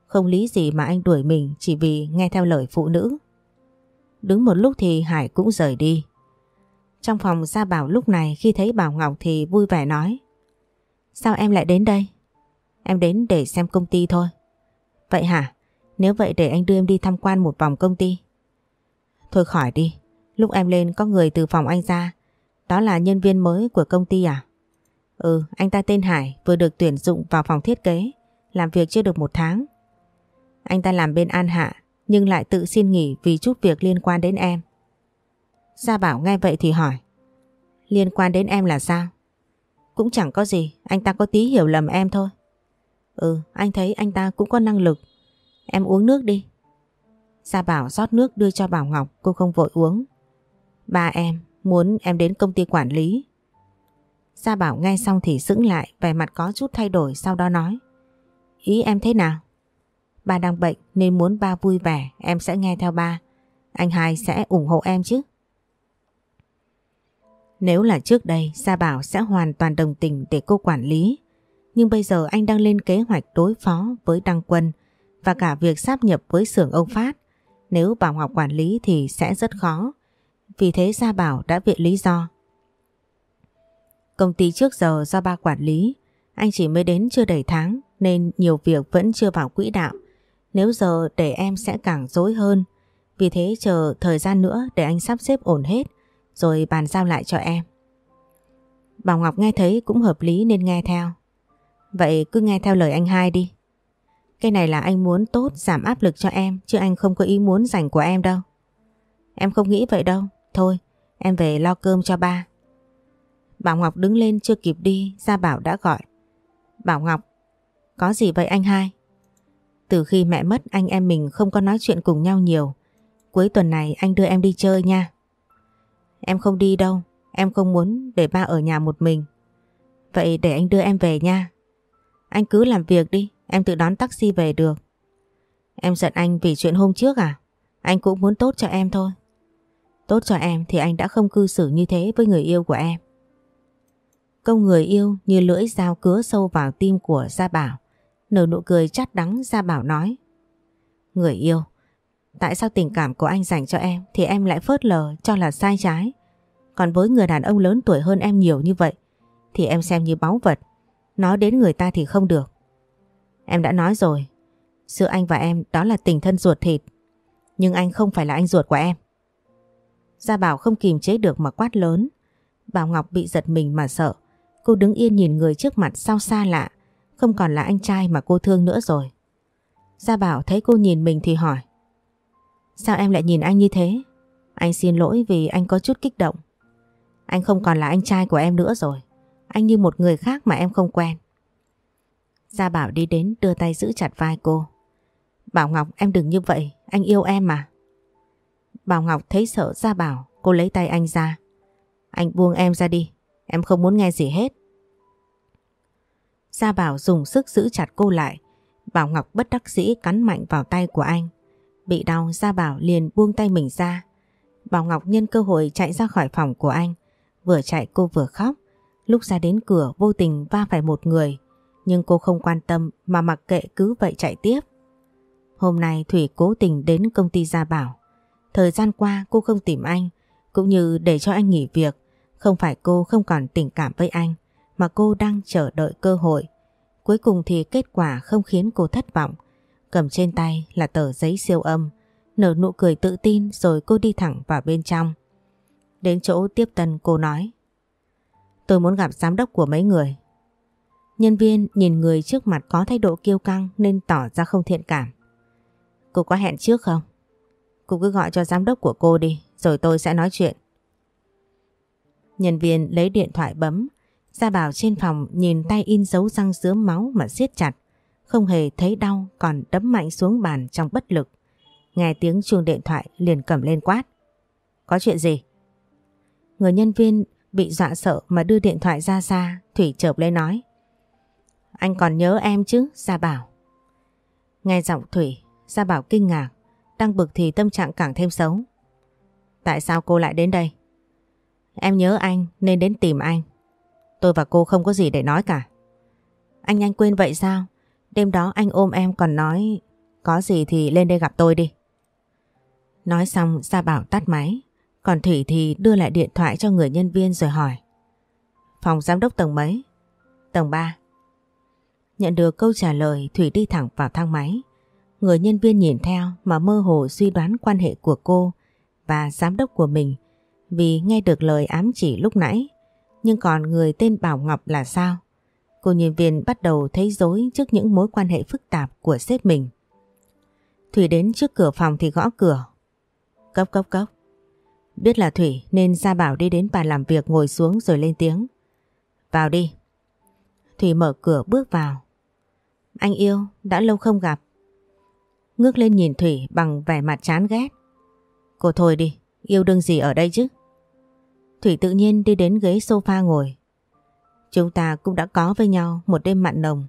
Speaker 1: không lý gì mà anh đuổi mình chỉ vì nghe theo lời phụ nữ. Đứng một lúc thì Hải cũng rời đi. Trong phòng Gia Bảo lúc này khi thấy Bảo Ngọc thì vui vẻ nói Sao em lại đến đây? Em đến để xem công ty thôi. Vậy hả? Nếu vậy để anh đưa em đi tham quan một vòng công ty. Thôi khỏi đi. Lúc em lên có người từ phòng anh ra. Đó là nhân viên mới của công ty à? Ừ, anh ta tên Hải vừa được tuyển dụng vào phòng thiết kế. Làm việc chưa được một tháng. Anh ta làm bên An Hạ nhưng lại tự xin nghỉ vì chút việc liên quan đến em. Gia Bảo nghe vậy thì hỏi. Liên quan đến em là sao? Cũng chẳng có gì, anh ta có tí hiểu lầm em thôi. Ừ, anh thấy anh ta cũng có năng lực. Em uống nước đi. Gia Bảo rót nước đưa cho Bảo Ngọc, cô không vội uống. Ba em, muốn em đến công ty quản lý. Gia Bảo nghe xong thì sững lại, vẻ mặt có chút thay đổi sau đó nói. Ý em thế nào? Ba đang bệnh nên muốn ba vui vẻ, em sẽ nghe theo ba. Anh hai sẽ ủng hộ em chứ? Nếu là trước đây, Gia Bảo sẽ hoàn toàn đồng tình để cô quản lý. Nhưng bây giờ anh đang lên kế hoạch đối phó với Đăng Quân và cả việc sáp nhập với xưởng ông Phát. Nếu Bảo Ngọc quản lý thì sẽ rất khó. Vì thế Gia Bảo đã viện lý do. Công ty trước giờ do ba quản lý, anh chỉ mới đến chưa đầy tháng nên nhiều việc vẫn chưa vào quỹ đạo. Nếu giờ để em sẽ càng dối hơn. Vì thế chờ thời gian nữa để anh sắp xếp ổn hết rồi bàn giao lại cho em. Bảo Ngọc nghe thấy cũng hợp lý nên nghe theo. Vậy cứ nghe theo lời anh hai đi. Cái này là anh muốn tốt giảm áp lực cho em chứ anh không có ý muốn dành của em đâu. Em không nghĩ vậy đâu. Thôi, em về lo cơm cho ba. Bảo Ngọc đứng lên chưa kịp đi, Gia Bảo đã gọi. Bảo Ngọc, có gì vậy anh hai? Từ khi mẹ mất anh em mình không có nói chuyện cùng nhau nhiều. Cuối tuần này anh đưa em đi chơi nha. Em không đi đâu, em không muốn để ba ở nhà một mình. Vậy để anh đưa em về nha. Anh cứ làm việc đi, em tự đón taxi về được. Em giận anh vì chuyện hôm trước à? Anh cũng muốn tốt cho em thôi. Tốt cho em thì anh đã không cư xử như thế với người yêu của em. Câu người yêu như lưỡi dao cứa sâu vào tim của Gia Bảo. Nở nụ cười chát đắng Gia Bảo nói. Người yêu, tại sao tình cảm của anh dành cho em thì em lại phớt lờ cho là sai trái? Còn với người đàn ông lớn tuổi hơn em nhiều như vậy thì em xem như báu vật. Nói đến người ta thì không được. Em đã nói rồi, giữa anh và em đó là tình thân ruột thịt. Nhưng anh không phải là anh ruột của em. Gia Bảo không kìm chế được mà quát lớn. Bảo Ngọc bị giật mình mà sợ. Cô đứng yên nhìn người trước mặt sao xa lạ. Không còn là anh trai mà cô thương nữa rồi. Gia Bảo thấy cô nhìn mình thì hỏi. Sao em lại nhìn anh như thế? Anh xin lỗi vì anh có chút kích động. Anh không còn là anh trai của em nữa rồi. Anh như một người khác mà em không quen. Gia Bảo đi đến đưa tay giữ chặt vai cô. Bảo Ngọc em đừng như vậy, anh yêu em mà. Bảo Ngọc thấy sợ Gia Bảo, cô lấy tay anh ra. Anh buông em ra đi, em không muốn nghe gì hết. Gia Bảo dùng sức giữ chặt cô lại. Bảo Ngọc bất đắc dĩ cắn mạnh vào tay của anh. Bị đau Gia Bảo liền buông tay mình ra. Bảo Ngọc nhân cơ hội chạy ra khỏi phòng của anh. Vừa chạy cô vừa khóc. Lúc ra đến cửa vô tình va phải một người. Nhưng cô không quan tâm mà mặc kệ cứ vậy chạy tiếp. Hôm nay Thủy cố tình đến công ty Gia Bảo. Thời gian qua cô không tìm anh, cũng như để cho anh nghỉ việc. Không phải cô không còn tình cảm với anh, mà cô đang chờ đợi cơ hội. Cuối cùng thì kết quả không khiến cô thất vọng. Cầm trên tay là tờ giấy siêu âm, nở nụ cười tự tin rồi cô đi thẳng vào bên trong. Đến chỗ tiếp tân cô nói. Tôi muốn gặp giám đốc của mấy người. Nhân viên nhìn người trước mặt có thái độ kiêu căng nên tỏ ra không thiện cảm. Cô có hẹn trước không? Cô cứ gọi cho giám đốc của cô đi, rồi tôi sẽ nói chuyện. Nhân viên lấy điện thoại bấm, ra bảo trên phòng nhìn tay in dấu răng dứa máu mà siết chặt. Không hề thấy đau còn đấm mạnh xuống bàn trong bất lực. Nghe tiếng chuông điện thoại liền cầm lên quát. Có chuyện gì? Người nhân viên bị dọa sợ mà đưa điện thoại ra xa, Thủy chợp lên nói. Anh còn nhớ em chứ, Gia Bảo. Nghe giọng Thủy, Gia Bảo kinh ngạc, đang bực thì tâm trạng càng thêm xấu. Tại sao cô lại đến đây? Em nhớ anh nên đến tìm anh. Tôi và cô không có gì để nói cả. Anh nhanh quên vậy sao? Đêm đó anh ôm em còn nói có gì thì lên đây gặp tôi đi. Nói xong Gia Bảo tắt máy. Còn Thủy thì đưa lại điện thoại cho người nhân viên rồi hỏi. Phòng giám đốc tầng mấy? Tầng 3. Nhận được câu trả lời, Thủy đi thẳng vào thang máy. Người nhân viên nhìn theo mà mơ hồ suy đoán quan hệ của cô và giám đốc của mình vì nghe được lời ám chỉ lúc nãy. Nhưng còn người tên Bảo Ngọc là sao? Cô nhân viên bắt đầu thấy dối trước những mối quan hệ phức tạp của sếp mình. Thủy đến trước cửa phòng thì gõ cửa. Cốc cốc cốc. Biết là Thủy nên ra bảo đi đến bàn làm việc ngồi xuống rồi lên tiếng. Vào đi. Thủy mở cửa bước vào. Anh yêu, đã lâu không gặp. Ngước lên nhìn Thủy bằng vẻ mặt chán ghét. Cô thôi đi, yêu đương gì ở đây chứ? Thủy tự nhiên đi đến ghế sofa ngồi. Chúng ta cũng đã có với nhau một đêm mặn nồng.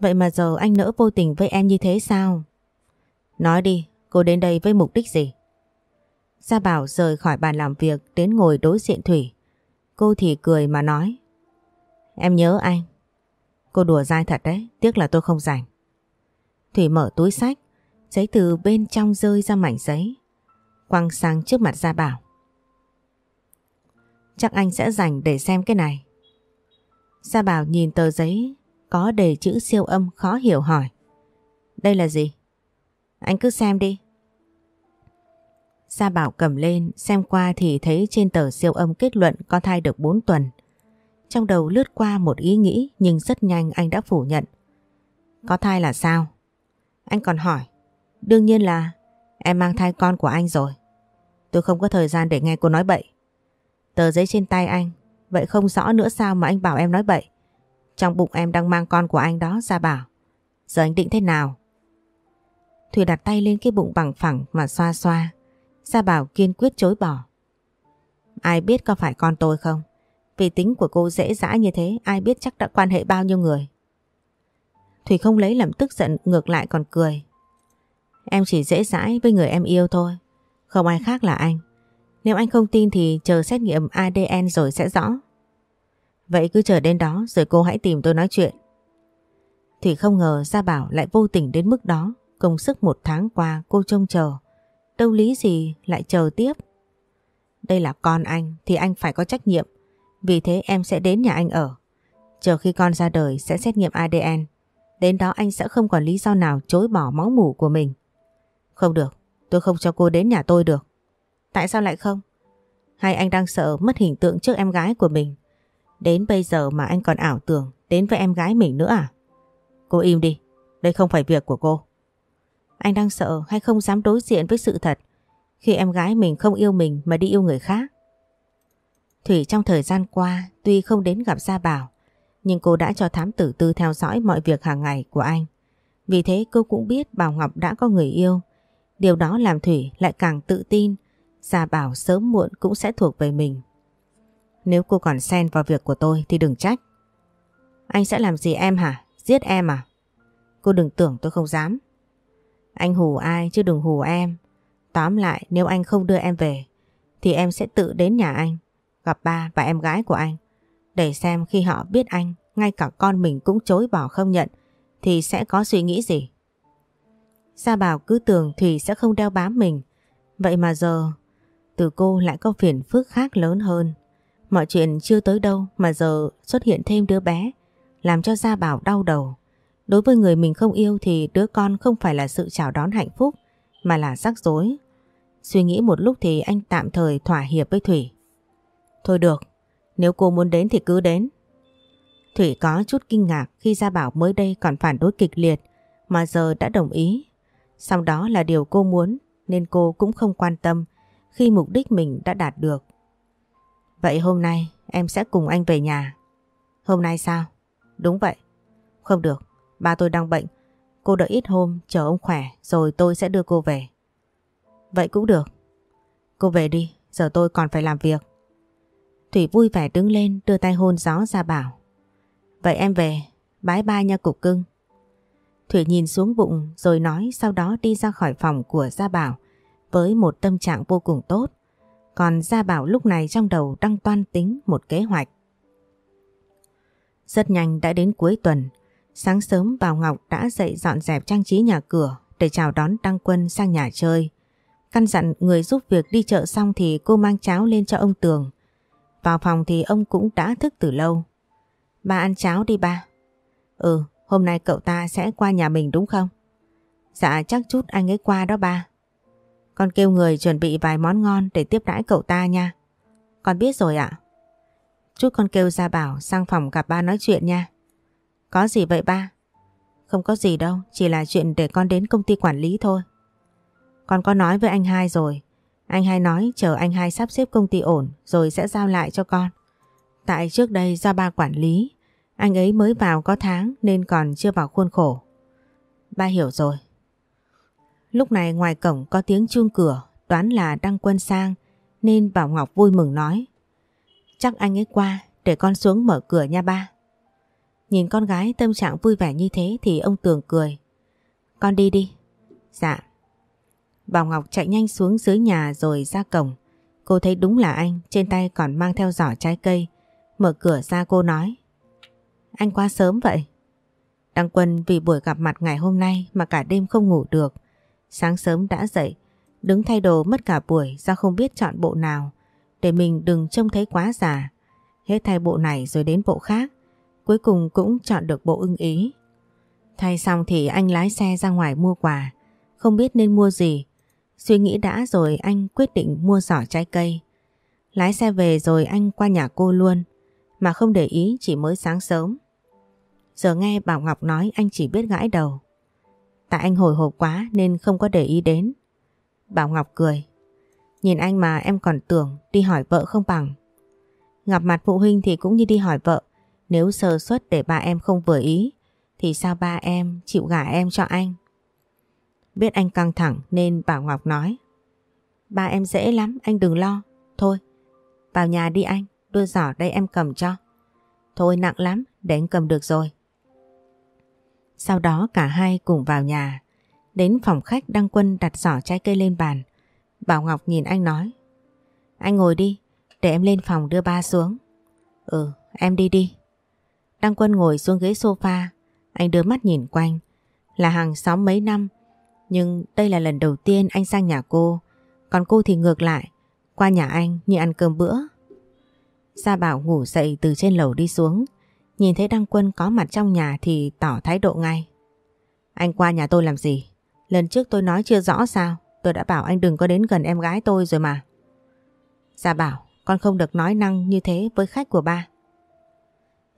Speaker 1: Vậy mà giờ anh nỡ vô tình với em như thế sao? Nói đi, cô đến đây với mục đích gì? Gia Bảo rời khỏi bàn làm việc đến ngồi đối diện Thủy. Cô thì cười mà nói. Em nhớ anh. Cô đùa dai thật đấy, tiếc là tôi không rảnh. Thủy mở túi sách, giấy từ bên trong rơi ra mảnh giấy. Quăng sang trước mặt Gia Bảo. Chắc anh sẽ rảnh để xem cái này. Gia Bảo nhìn tờ giấy có đề chữ siêu âm khó hiểu hỏi. Đây là gì? Anh cứ xem đi. Gia Bảo cầm lên xem qua thì thấy trên tờ siêu âm kết luận có thai được 4 tuần. Trong đầu lướt qua một ý nghĩ nhưng rất nhanh anh đã phủ nhận. Có thai là sao? Anh còn hỏi. Đương nhiên là em mang thai con của anh rồi. Tôi không có thời gian để nghe cô nói bậy. Tờ giấy trên tay anh, vậy không rõ nữa sao mà anh bảo em nói bậy. Trong bụng em đang mang con của anh đó Gia Bảo. Giờ anh định thế nào? Thủy đặt tay lên cái bụng bằng phẳng mà xoa xoa. Gia Bảo kiên quyết chối bỏ. Ai biết có phải con tôi không? Vì tính của cô dễ dãi như thế, ai biết chắc đã quan hệ bao nhiêu người. Thủy không lấy làm tức giận ngược lại còn cười. Em chỉ dễ dãi với người em yêu thôi. Không ai khác là anh. Nếu anh không tin thì chờ xét nghiệm ADN rồi sẽ rõ. Vậy cứ chờ đến đó rồi cô hãy tìm tôi nói chuyện. Thủy không ngờ Gia Bảo lại vô tình đến mức đó. Công sức một tháng qua cô trông chờ. Đâu lý gì lại chờ tiếp. Đây là con anh thì anh phải có trách nhiệm. Vì thế em sẽ đến nhà anh ở. Chờ khi con ra đời sẽ xét nghiệm ADN. Đến đó anh sẽ không còn lý do nào chối bỏ máu mủ của mình. Không được, tôi không cho cô đến nhà tôi được. Tại sao lại không? Hay anh đang sợ mất hình tượng trước em gái của mình? Đến bây giờ mà anh còn ảo tưởng đến với em gái mình nữa à? Cô im đi, đây không phải việc của cô. Anh đang sợ hay không dám đối diện với sự thật khi em gái mình không yêu mình mà đi yêu người khác? Thủy trong thời gian qua tuy không đến gặp Gia Bảo, nhưng cô đã cho thám tử tư theo dõi mọi việc hàng ngày của anh. Vì thế cô cũng biết Bảo Ngọc đã có người yêu. Điều đó làm Thủy lại càng tự tin, Gia Bảo sớm muộn cũng sẽ thuộc về mình. Nếu cô còn xen vào việc của tôi thì đừng trách. Anh sẽ làm gì em hả? Giết em à? Cô đừng tưởng tôi không dám. Anh hù ai chứ đừng hù em. Tóm lại, nếu anh không đưa em về, thì em sẽ tự đến nhà anh, gặp ba và em gái của anh để xem khi họ biết anh, ngay cả con mình cũng chối bỏ không nhận, thì sẽ có suy nghĩ gì. Gia Bảo cứ tưởng Thủy sẽ không đeo bám mình vậy mà giờ, từ cô lại có phiền phức khác lớn hơn. Mọi chuyện chưa tới đâu mà giờ xuất hiện thêm đứa bé, làm cho Gia Bảo đau đầu. Đối với người mình không yêu thì đứa con không phải là sự chào đón hạnh phúc mà là rắc rối. Suy nghĩ một lúc thì anh tạm thời thỏa hiệp với Thủy. Thôi được, nếu cô muốn đến thì cứ đến. Thủy có chút kinh ngạc khi Gia Bảo mới đây còn phản đối kịch liệt mà giờ đã đồng ý. Sau đó là điều cô muốn nên cô cũng không quan tâm khi mục đích mình đã đạt được. Vậy hôm nay em sẽ cùng anh về nhà. Hôm nay sao? Đúng vậy. Không được, ba tôi đang bệnh. Cô đợi ít hôm chờ ông khỏe rồi tôi sẽ đưa cô về. Vậy cũng được. Cô về đi, giờ tôi còn phải làm việc. Thủy vui vẻ đứng lên đưa tay hôn gió ra bảo. Vậy em về, bái bai nha cục cưng. Thủy nhìn xuống bụng rồi nói sau đó đi ra khỏi phòng của Gia Bảo với một tâm trạng vô cùng tốt. Còn Gia Bảo lúc này trong đầu đang toan tính một kế hoạch. Rất nhanh đã đến cuối tuần, sáng sớm Bảo Ngọc đã dậy dọn dẹp trang trí nhà cửa để chào đón Đăng Quân sang nhà chơi. Căn dặn người giúp việc đi chợ xong thì cô mang cháo lên cho ông Tường. Vào phòng thì ông cũng đã thức từ lâu. Ba ăn cháo đi ba. Ừ, hôm nay cậu ta sẽ qua nhà mình đúng không? Dạ chắc chút anh ấy qua đó ba. Con kêu người chuẩn bị vài món ngon để tiếp đãi cậu ta nha. Con biết rồi ạ. Chút con kêu Gia Bảo sang phòng gặp ba nói chuyện nha. Có gì vậy ba? Không có gì đâu, chỉ là chuyện để con đến công ty quản lý thôi. Con có nói với anh hai rồi. Anh hai nói chờ anh hai sắp xếp công ty ổn rồi sẽ giao lại cho con. Tại trước đây do ba quản lý, anh ấy mới vào có tháng nên còn chưa vào khuôn khổ. Ba hiểu rồi. Lúc này ngoài cổng có tiếng chuông cửa, đoán là Đăng Quân sang nên Bảo Ngọc vui mừng nói. Chắc anh ấy qua, để con xuống mở cửa nha ba. Nhìn con gái tâm trạng vui vẻ như thế thì ông Tường cười. Con đi đi. Dạ. Bảo Ngọc chạy nhanh xuống dưới nhà rồi ra cổng. Cô thấy đúng là anh, trên tay còn mang theo giỏ trái cây. Mở cửa ra cô nói. Anh qua sớm vậy. Đăng Quân vì buổi gặp mặt ngày hôm nay mà cả đêm không ngủ được. Sáng sớm đã dậy, đứng thay đồ mất cả buổi do không biết chọn bộ nào để mình đừng trông thấy quá già. Hết thay bộ này rồi đến bộ khác, cuối cùng cũng chọn được bộ ưng ý. Thay xong thì anh lái xe ra ngoài mua quà, không biết nên mua gì. Suy nghĩ đã rồi anh quyết định mua giỏ trái cây. Lái xe về rồi anh qua nhà cô luôn, mà không để ý chỉ mới sáng sớm. Giờ nghe Bảo Ngọc nói anh chỉ biết gãi đầu. Tại anh hồi hộp quá nên không có để ý đến. Bảo Ngọc cười. Nhìn anh mà em còn tưởng đi hỏi vợ không bằng. Gặp mặt phụ huynh thì cũng như đi hỏi vợ. Nếu sơ suất để ba em không vừa ý thì sao ba em chịu gả em cho anh? Biết anh căng thẳng nên Bảo Ngọc nói. Ba em dễ lắm, anh đừng lo. Thôi, vào nhà đi anh, đưa giỏ đây em cầm cho. Thôi nặng lắm, để anh cầm được rồi. Sau đó cả hai cùng vào nhà. Đến phòng khách Đăng Quân đặt giỏ trái cây lên bàn. Bảo Ngọc nhìn anh nói. Anh ngồi đi, để em lên phòng đưa ba xuống. Ừ, em đi đi. Đăng Quân ngồi xuống ghế sofa, anh đưa mắt nhìn quanh. Là hàng xóm mấy năm, nhưng đây là lần đầu tiên anh sang nhà cô. Còn cô thì ngược lại, qua nhà anh như ăn cơm bữa. Gia Bảo ngủ dậy từ trên lầu đi xuống, nhìn thấy Đăng Quân có mặt trong nhà thì tỏ thái độ ngay. Anh qua nhà tôi làm gì? Lần trước tôi nói chưa rõ sao? Tôi đã bảo anh đừng có đến gần em gái tôi rồi mà. Gia Bảo, con không được nói năng như thế với khách của ba.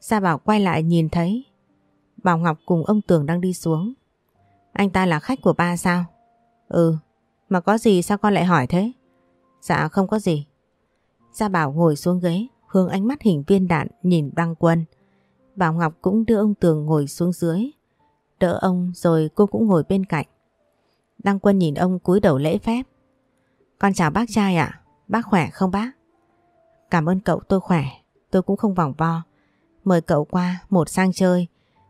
Speaker 1: Gia Bảo quay lại nhìn thấy Bảo Ngọc cùng ông Tường đang đi xuống. Anh ta là khách của ba sao? Ừ, mà có gì sao con lại hỏi thế? Dạ không có gì. Gia Bảo ngồi xuống ghế, hướng ánh mắt hình viên đạn nhìn băng quân. Bảo Ngọc cũng đưa ông Tường ngồi xuống dưới. Đỡ ông rồi cô cũng ngồi bên cạnh. Đăng Quân nhìn ông cúi đầu lễ phép. Con chào bác trai ạ, bác khỏe không bác? Cảm ơn cậu tôi khỏe, tôi cũng không vòng vo. Mời cậu qua một sang chơi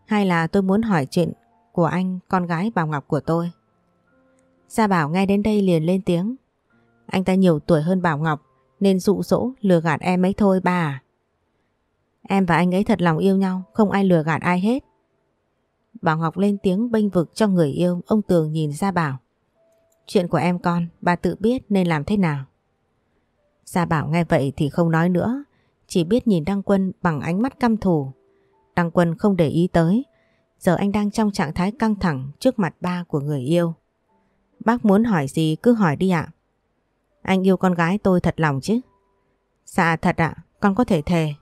Speaker 1: hay là tôi muốn hỏi chuyện của anh con gái Bảo Ngọc của tôi. Gia Bảo nghe đến đây liền lên tiếng. Anh ta nhiều tuổi hơn Bảo Ngọc nên dụ dỗ lừa gạt em ấy thôi bà. à. Em và anh ấy thật lòng yêu nhau, không ai lừa gạt ai hết. Bảo Ngọc lên tiếng bênh vực cho người yêu, ông Tường nhìn ra bảo. Chuyện của em con, bà tự biết nên làm thế nào. Gia Bảo nghe vậy thì không nói nữa, chỉ biết nhìn Đăng Quân bằng ánh mắt căm thù. Đăng Quân không để ý tới, giờ anh đang trong trạng thái căng thẳng trước mặt ba của người yêu. Bác muốn hỏi gì cứ hỏi đi ạ. Anh yêu con gái tôi thật lòng chứ? Dạ thật ạ, con có thể thề.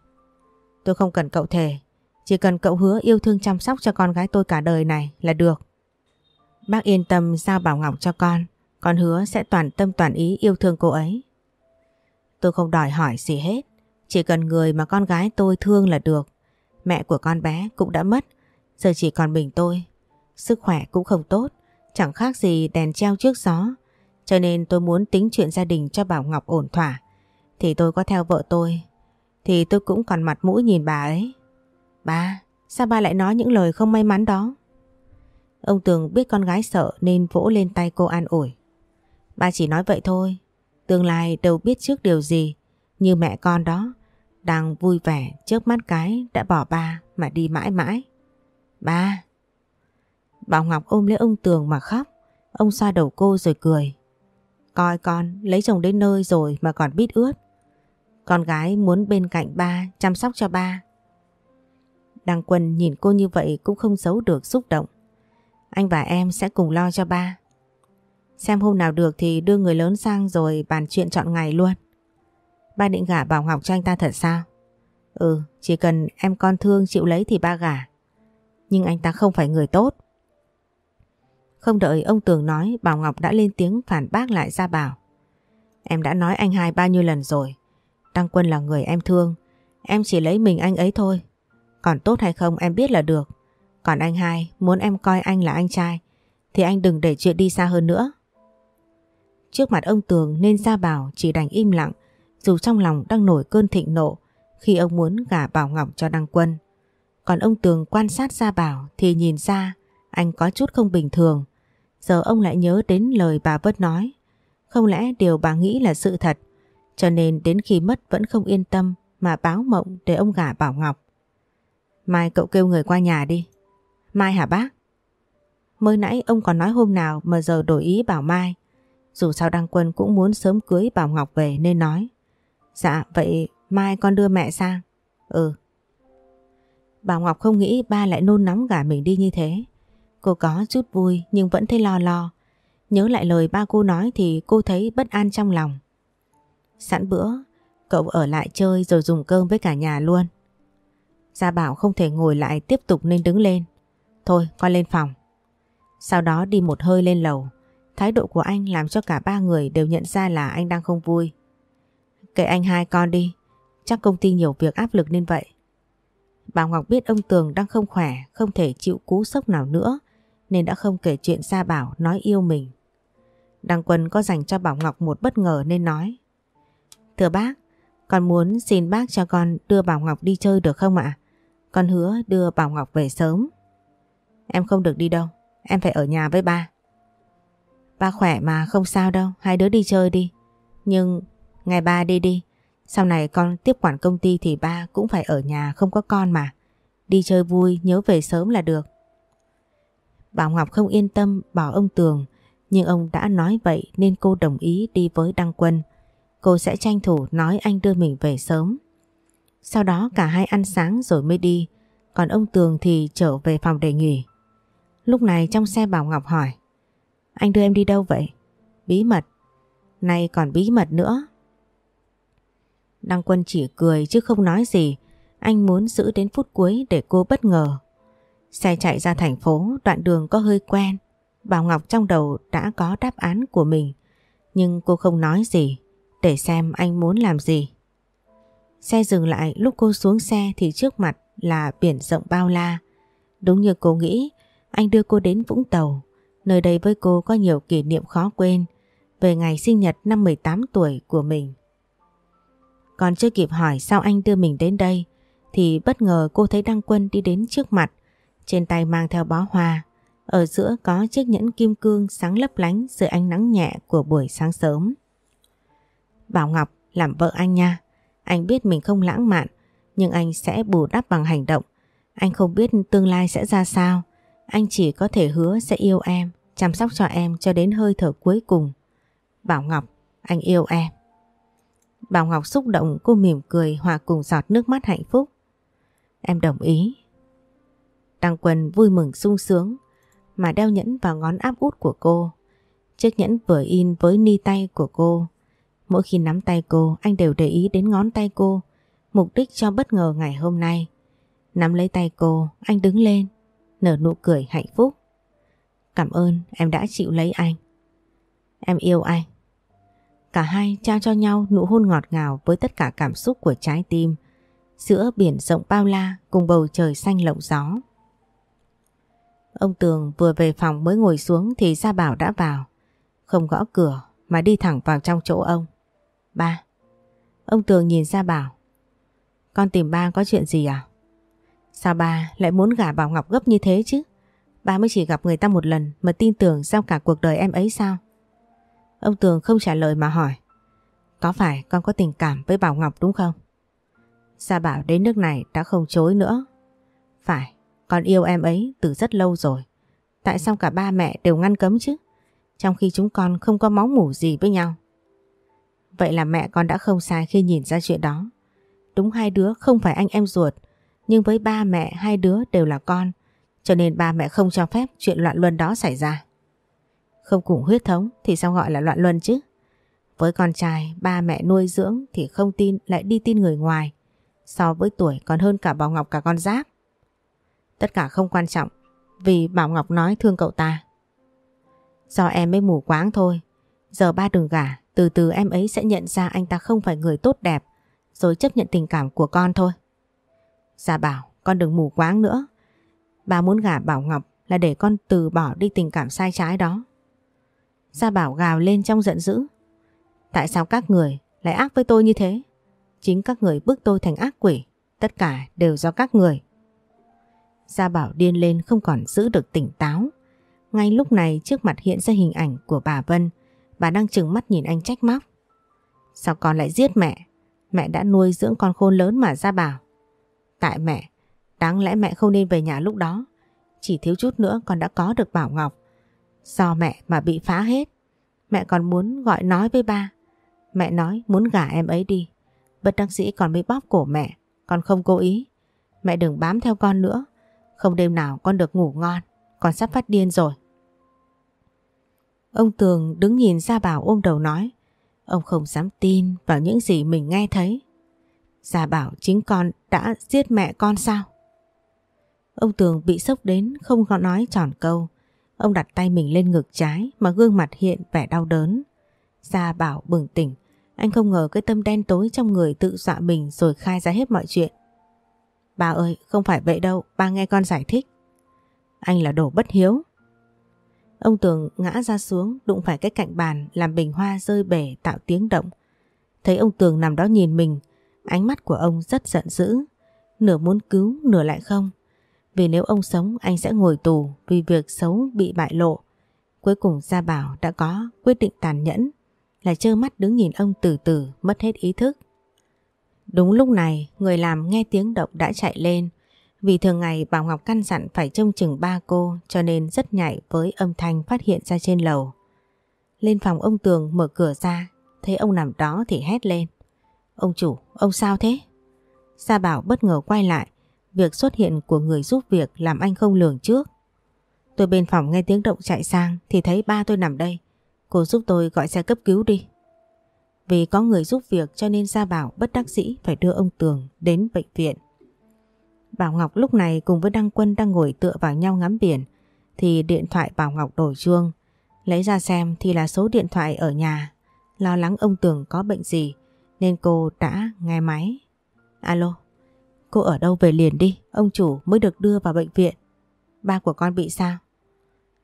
Speaker 1: Tôi không cần cậu thề, chỉ cần cậu hứa yêu thương chăm sóc cho con gái tôi cả đời này là được. Bác yên tâm giao Bảo Ngọc cho con, con hứa sẽ toàn tâm toàn ý yêu thương cô ấy. Tôi không đòi hỏi gì hết, chỉ cần người mà con gái tôi thương là được. Mẹ của con bé cũng đã mất, giờ chỉ còn mình tôi. Sức khỏe cũng không tốt, chẳng khác gì đèn treo trước gió. Cho nên tôi muốn tính chuyện gia đình cho Bảo Ngọc ổn thỏa. Thì tôi có theo vợ tôi, thì tôi cũng còn mặt mũi nhìn bà ấy. Ba, sao ba lại nói những lời không may mắn đó? Ông Tường biết con gái sợ nên vỗ lên tay cô an ủi. Ba chỉ nói vậy thôi, tương lai đâu biết trước điều gì, như mẹ con đó, đang vui vẻ trước mắt cái đã bỏ ba mà đi mãi mãi. Ba! Bảo Ngọc ôm lấy ông Tường mà khóc, ông xoa đầu cô rồi cười. Coi con, lấy chồng đến nơi rồi mà còn biết ướt. Con gái muốn bên cạnh ba, chăm sóc cho ba, Đăng Quân nhìn cô như vậy cũng không giấu được xúc động. Anh và em sẽ cùng lo cho ba. Xem hôm nào được thì đưa người lớn sang rồi bàn chuyện chọn ngày luôn. Ba định gả Bảo Ngọc cho anh ta thật sao? Ừ, chỉ cần em con thương chịu lấy thì ba gả. Nhưng anh ta không phải người tốt. Không đợi ông Tường nói, Bảo Ngọc đã lên tiếng phản bác lại ra Bảo. Em đã nói anh hai bao nhiêu lần rồi. Đăng Quân là người em thương. Em chỉ lấy mình anh ấy thôi. Còn tốt hay không em biết là được. Còn anh hai, muốn em coi anh là anh trai, thì anh đừng để chuyện đi xa hơn nữa. Trước mặt ông Tường nên Gia Bảo chỉ đành im lặng dù trong lòng đang nổi cơn thịnh nộ, khi ông muốn gả Bảo Ngọc cho Đăng Quân. Còn ông Tường quan sát Gia Bảo thì nhìn ra anh có chút không bình thường. Giờ ông lại nhớ đến lời bà Vất nói. Không lẽ điều bà nghĩ là sự thật, cho nên đến khi mất vẫn không yên tâm mà báo mộng để ông gả Bảo Ngọc. Mai cậu kêu người qua nhà đi. Mai hả bác? Mới nãy ông còn nói hôm nào mà giờ đổi ý bảo Mai. Dù sao Đăng Quân cũng muốn sớm cưới Bảo Ngọc về nên nói. Dạ vậy mai con đưa mẹ sang. Ừ. Bảo Ngọc không nghĩ ba lại nôn nóng gả mình đi như thế. Cô có chút vui nhưng vẫn thấy lo lo. Nhớ lại lời ba cô nói thì cô thấy bất an trong lòng. Sẵn bữa, cậu ở lại chơi rồi dùng cơm với cả nhà luôn. Gia Bảo không thể ngồi lại tiếp tục nên đứng lên. Thôi con lên phòng. Sau đó đi một hơi lên lầu. Thái độ của anh làm cho cả ba người đều nhận ra là anh đang không vui. Kệ anh hai con đi, chắc công ty nhiều việc áp lực nên vậy. Bà Ngọc biết ông Tường đang không khỏe, không thể chịu cú sốc nào nữa, nên đã không kể chuyện Sa Bảo nói yêu mình. Đăng Quân có dành cho Bảo Ngọc một bất ngờ nên nói. Thưa bác, con muốn xin bác cho con đưa Bảo Ngọc đi chơi được không ạ? Con hứa đưa Bảo Ngọc về sớm. Em không được đi đâu, em phải ở nhà với ba. Ba khỏe mà không sao đâu, hai đứa đi chơi đi. Nhưng Ngày ba đi đi, sau này con tiếp quản công ty thì ba cũng phải ở nhà không có con mà. Đi chơi vui nhớ về sớm là được. Bảo Ngọc không yên tâm bảo ông Tường, nhưng ông đã nói vậy nên cô đồng ý đi với Đăng Quân. Cô sẽ tranh thủ nói anh đưa mình về sớm. Sau đó cả hai ăn sáng rồi mới đi, còn ông Tường thì trở về phòng để nghỉ. Lúc này trong xe Bảo Ngọc hỏi, anh đưa em đi đâu vậy? Bí mật. Nay còn bí mật nữa, Đăng Quân chỉ cười chứ không nói gì. Anh muốn giữ đến phút cuối để cô bất ngờ. Xe chạy ra thành phố, đoạn đường có hơi quen. Bảo Ngọc trong đầu đã có đáp án của mình. Nhưng cô không nói gì, để xem anh muốn làm gì. Xe dừng lại, lúc cô xuống xe thì trước mặt là biển rộng bao la. Đúng như cô nghĩ, anh đưa cô đến Vũng Tàu. Nơi đây với cô có nhiều kỷ niệm khó quên về ngày sinh nhật năm 18 tuổi của mình. Còn chưa kịp hỏi sao anh đưa mình đến đây thì bất ngờ cô thấy Đăng Quân đi đến trước mặt. Trên tay mang theo bó hoa. Ở giữa có chiếc nhẫn kim cương sáng lấp lánh dưới ánh nắng nhẹ của buổi sáng sớm. Bảo Ngọc làm vợ anh nha. Anh biết mình không lãng mạn nhưng anh sẽ bù đắp bằng hành động. Anh không biết tương lai sẽ ra sao. Anh chỉ có thể hứa sẽ yêu em, chăm sóc cho em cho đến hơi thở cuối cùng. Bảo Ngọc, anh yêu em. Bảo Ngọc xúc động cô mỉm cười hòa cùng giọt nước mắt hạnh phúc. Em đồng ý. Đăng Quân vui mừng sung sướng mà đeo nhẫn vào ngón áp út của cô. Chiếc nhẫn vừa in với ni tay của cô. Mỗi khi nắm tay cô, anh đều để ý đến ngón tay cô, mục đích cho bất ngờ ngày hôm nay. Nắm lấy tay cô, anh đứng lên, nở nụ cười hạnh phúc. Cảm ơn, em đã chịu lấy anh. Em yêu anh. Cả hai trao cho nhau nụ hôn ngọt ngào với tất cả cảm xúc của trái tim giữa biển rộng bao la cùng bầu trời xanh lộng gió. Ông Tường vừa về phòng mới ngồi xuống thì Gia Bảo đã vào. Không gõ cửa mà đi thẳng vào trong chỗ ông. Ba. Ông Tường nhìn Gia Bảo. Con tìm ba có chuyện gì à? Sao ba lại muốn gả Bảo Ngọc gấp như thế chứ? Ba mới chỉ gặp người ta một lần mà tin tưởng sau cả cuộc đời em ấy sao? Ông Tường không trả lời mà hỏi Có phải con có tình cảm với Bảo Ngọc đúng không? Gia Bảo đến nước này đã không chối nữa. Phải, con yêu em ấy từ rất lâu rồi. Tại sao cả ba mẹ đều ngăn cấm chứ? Trong khi chúng con không có máu mủ gì với nhau. Vậy là mẹ con đã không sai khi nhìn ra chuyện đó. Đúng hai đứa không phải anh em ruột Nhưng với ba mẹ hai đứa đều là con Cho nên ba mẹ không cho phép chuyện loạn luân đó xảy ra không cùng huyết thống thì sao gọi là loạn luân chứ? Với con trai ba mẹ nuôi dưỡng thì không tin lại đi tin người ngoài. So với tuổi còn hơn cả Bảo Ngọc cả con giáp. Tất cả không quan trọng vì Bảo Ngọc nói thương cậu ta. Do em mới mù quáng thôi. Giờ ba đừng gả, từ từ em ấy sẽ nhận ra anh ta không phải người tốt đẹp rồi chấp nhận tình cảm của con thôi. Gia Bảo, con đừng mù quáng nữa. ba muốn gả Bảo Ngọc là để con từ bỏ đi tình cảm sai trái đó. Gia Bảo gào lên trong giận dữ. Tại sao các người lại ác với tôi như thế? Chính các người bức tôi thành ác quỷ. Tất cả đều do các người. Gia Bảo điên lên không còn giữ được tỉnh táo. Ngay lúc này trước mặt hiện ra hình ảnh của bà Vân. Bà đang chừng mắt nhìn anh trách móc. Sao con lại giết mẹ? Mẹ đã nuôi dưỡng con khôn lớn mà Gia Bảo. Tại mẹ, đáng lẽ mẹ không nên về nhà lúc đó. Chỉ thiếu chút nữa con đã có được Bảo Ngọc. Do mẹ mà bị phá hết. Mẹ còn muốn gọi nói với ba. Mẹ nói muốn gả em ấy đi. Bất đắc sĩ còn mới bóp cổ mẹ. Con không cố ý. Mẹ đừng bám theo con nữa. Không đêm nào con được ngủ ngon. Con sắp phát điên rồi. Ông Tường đứng nhìn gia bảo ôm đầu nói. Ông không dám tin vào những gì mình nghe thấy. Gia bảo chính con đã giết mẹ con sao? Ông Tường bị sốc đến không có nói tròn câu. Ông đặt tay mình lên ngực trái mà gương mặt hiện vẻ đau đớn. Gia bảo bừng tỉnh. Anh không ngờ cái tâm đen tối trong người tự dọa mình rồi khai ra hết mọi chuyện. Bà ơi, không phải vậy đâu, ba nghe con giải thích. Anh là đồ bất hiếu. Ông Tường ngã ra xuống đụng phải cái cạnh bàn làm bình hoa rơi bể tạo tiếng động. Thấy ông Tường nằm đó nhìn mình, ánh mắt của ông rất giận dữ. Nửa muốn cứu, nửa lại không. Vì nếu ông sống anh sẽ ngồi tù vì việc xấu bị bại lộ. Cuối cùng Gia Bảo đã có quyết định tàn nhẫn là trơ mắt đứng nhìn ông từ từ mất hết ý thức. Đúng lúc này người làm nghe tiếng động đã chạy lên vì thường ngày Bảo Ngọc căn dặn phải trông chừng ba cô cho nên rất nhạy với âm thanh phát hiện ra trên lầu. Lên phòng ông Tường mở cửa ra, thấy ông nằm đó thì hét lên. Ông chủ, ông sao thế? Gia Bảo bất ngờ quay lại, việc xuất hiện của người giúp việc làm anh không lường trước. Tôi bên phòng nghe tiếng động chạy sang thì thấy ba tôi nằm đây. Cô giúp tôi gọi xe cấp cứu đi. Vì có người giúp việc cho nên Gia Bảo bất đắc dĩ phải đưa ông Tường đến bệnh viện. Bảo Ngọc lúc này cùng với Đăng Quân đang ngồi tựa vào nhau ngắm biển thì điện thoại Bảo Ngọc đổ chuông. Lấy ra xem thì là số điện thoại ở nhà. Lo lắng ông Tường có bệnh gì nên cô đã nghe máy. Alo, cô ở đâu về liền đi, ông chủ mới được đưa vào bệnh viện. Ba của con bị sao?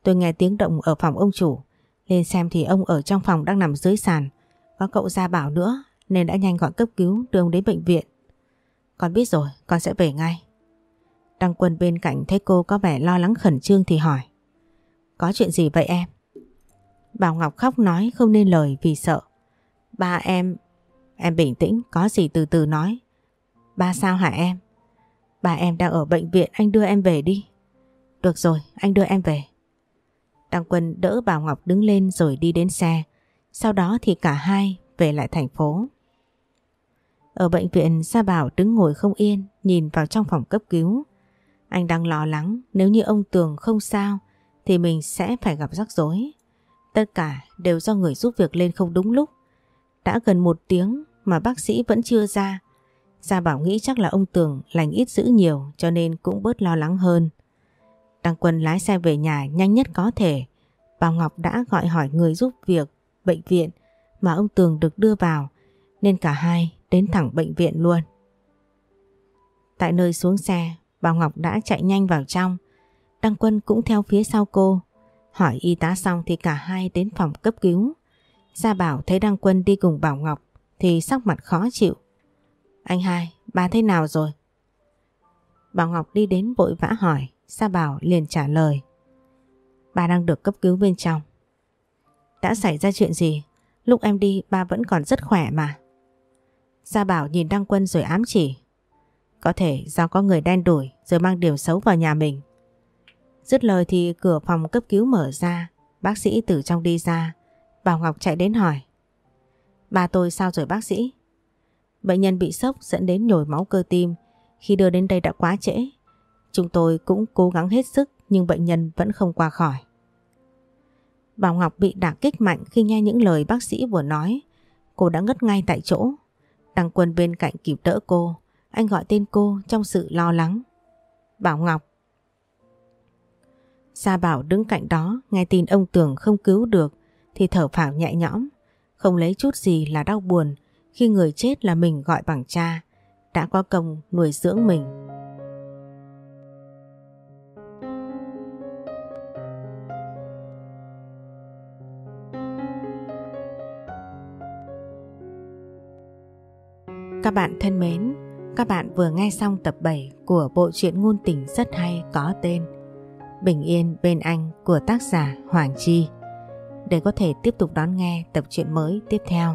Speaker 1: Tôi nghe tiếng động ở phòng ông chủ. Lên xem thì ông ở trong phòng đang nằm dưới sàn. Có cậu ra bảo nữa nên đã nhanh gọi cấp cứu đưa ông đến bệnh viện. Con biết rồi, con sẽ về ngay. Đăng quân bên cạnh thấy cô có vẻ lo lắng khẩn trương thì hỏi. Có chuyện gì vậy em? Bảo Ngọc khóc nói không nên lời vì sợ. Ba em... Em bình tĩnh, có gì từ từ nói. Ba sao hả em? bà em đang ở bệnh viện, anh đưa em về đi. Được rồi, anh đưa em về. Đăng Quân đỡ Bảo Ngọc đứng lên rồi đi đến xe. Sau đó thì cả hai về lại thành phố. Ở bệnh viện Gia Bảo đứng ngồi không yên nhìn vào trong phòng cấp cứu. Anh đang lo lắng nếu như ông Tường không sao thì mình sẽ phải gặp rắc rối. Tất cả đều do người giúp việc lên không đúng lúc. Đã gần một tiếng mà bác sĩ vẫn chưa ra. Gia Bảo nghĩ chắc là ông Tường lành ít dữ nhiều cho nên cũng bớt lo lắng hơn. Đăng Quân lái xe về nhà nhanh nhất có thể. Bảo Ngọc đã gọi hỏi người giúp việc bệnh viện mà ông Tường được đưa vào nên cả hai đến thẳng bệnh viện luôn. Tại nơi xuống xe, Bảo Ngọc đã chạy nhanh vào trong. Đăng Quân cũng theo phía sau cô. Hỏi y tá xong thì cả hai đến phòng cấp cứu. Gia Bảo thấy Đăng Quân đi cùng Bảo Ngọc thì sắc mặt khó chịu. Anh hai, bà thế nào rồi? Bảo Ngọc đi đến vội vã hỏi. Sa Bảo liền trả lời. Bà đang được cấp cứu bên trong. Đã xảy ra chuyện gì? Lúc em đi ba vẫn còn rất khỏe mà. Gia Bảo nhìn Đăng Quân rồi ám chỉ. Có thể do có người đen đuổi rồi mang điều xấu vào nhà mình. Dứt lời thì cửa phòng cấp cứu mở ra, bác sĩ từ trong đi ra. Bảo Ngọc chạy đến hỏi. Ba tôi sao rồi bác sĩ? Bệnh nhân bị sốc dẫn đến nhồi máu cơ tim. Khi đưa đến đây đã quá trễ. Chúng tôi cũng cố gắng hết sức nhưng bệnh nhân vẫn không qua khỏi. Bảo Ngọc bị đả kích mạnh khi nghe những lời bác sĩ vừa nói. cô đã ngất ngay tại chỗ. Đăng quân bên cạnh kịp đỡ cô, anh gọi tên cô trong sự lo lắng. Bảo Ngọc. Gia Bảo đứng cạnh đó, nghe tin ông Tường không cứu được thì thở phào nhẹ nhõm, không lấy chút gì là đau buồn khi người chết là mình gọi bằng cha, đã có công nuôi dưỡng mình. Các bạn thân mến, các bạn vừa nghe xong tập 7 của bộ truyện ngôn tình rất hay có tên Bình Yên Bên Anh của tác giả Hoàng Chi. Để có thể tiếp tục đón nghe tập truyện mới tiếp theo,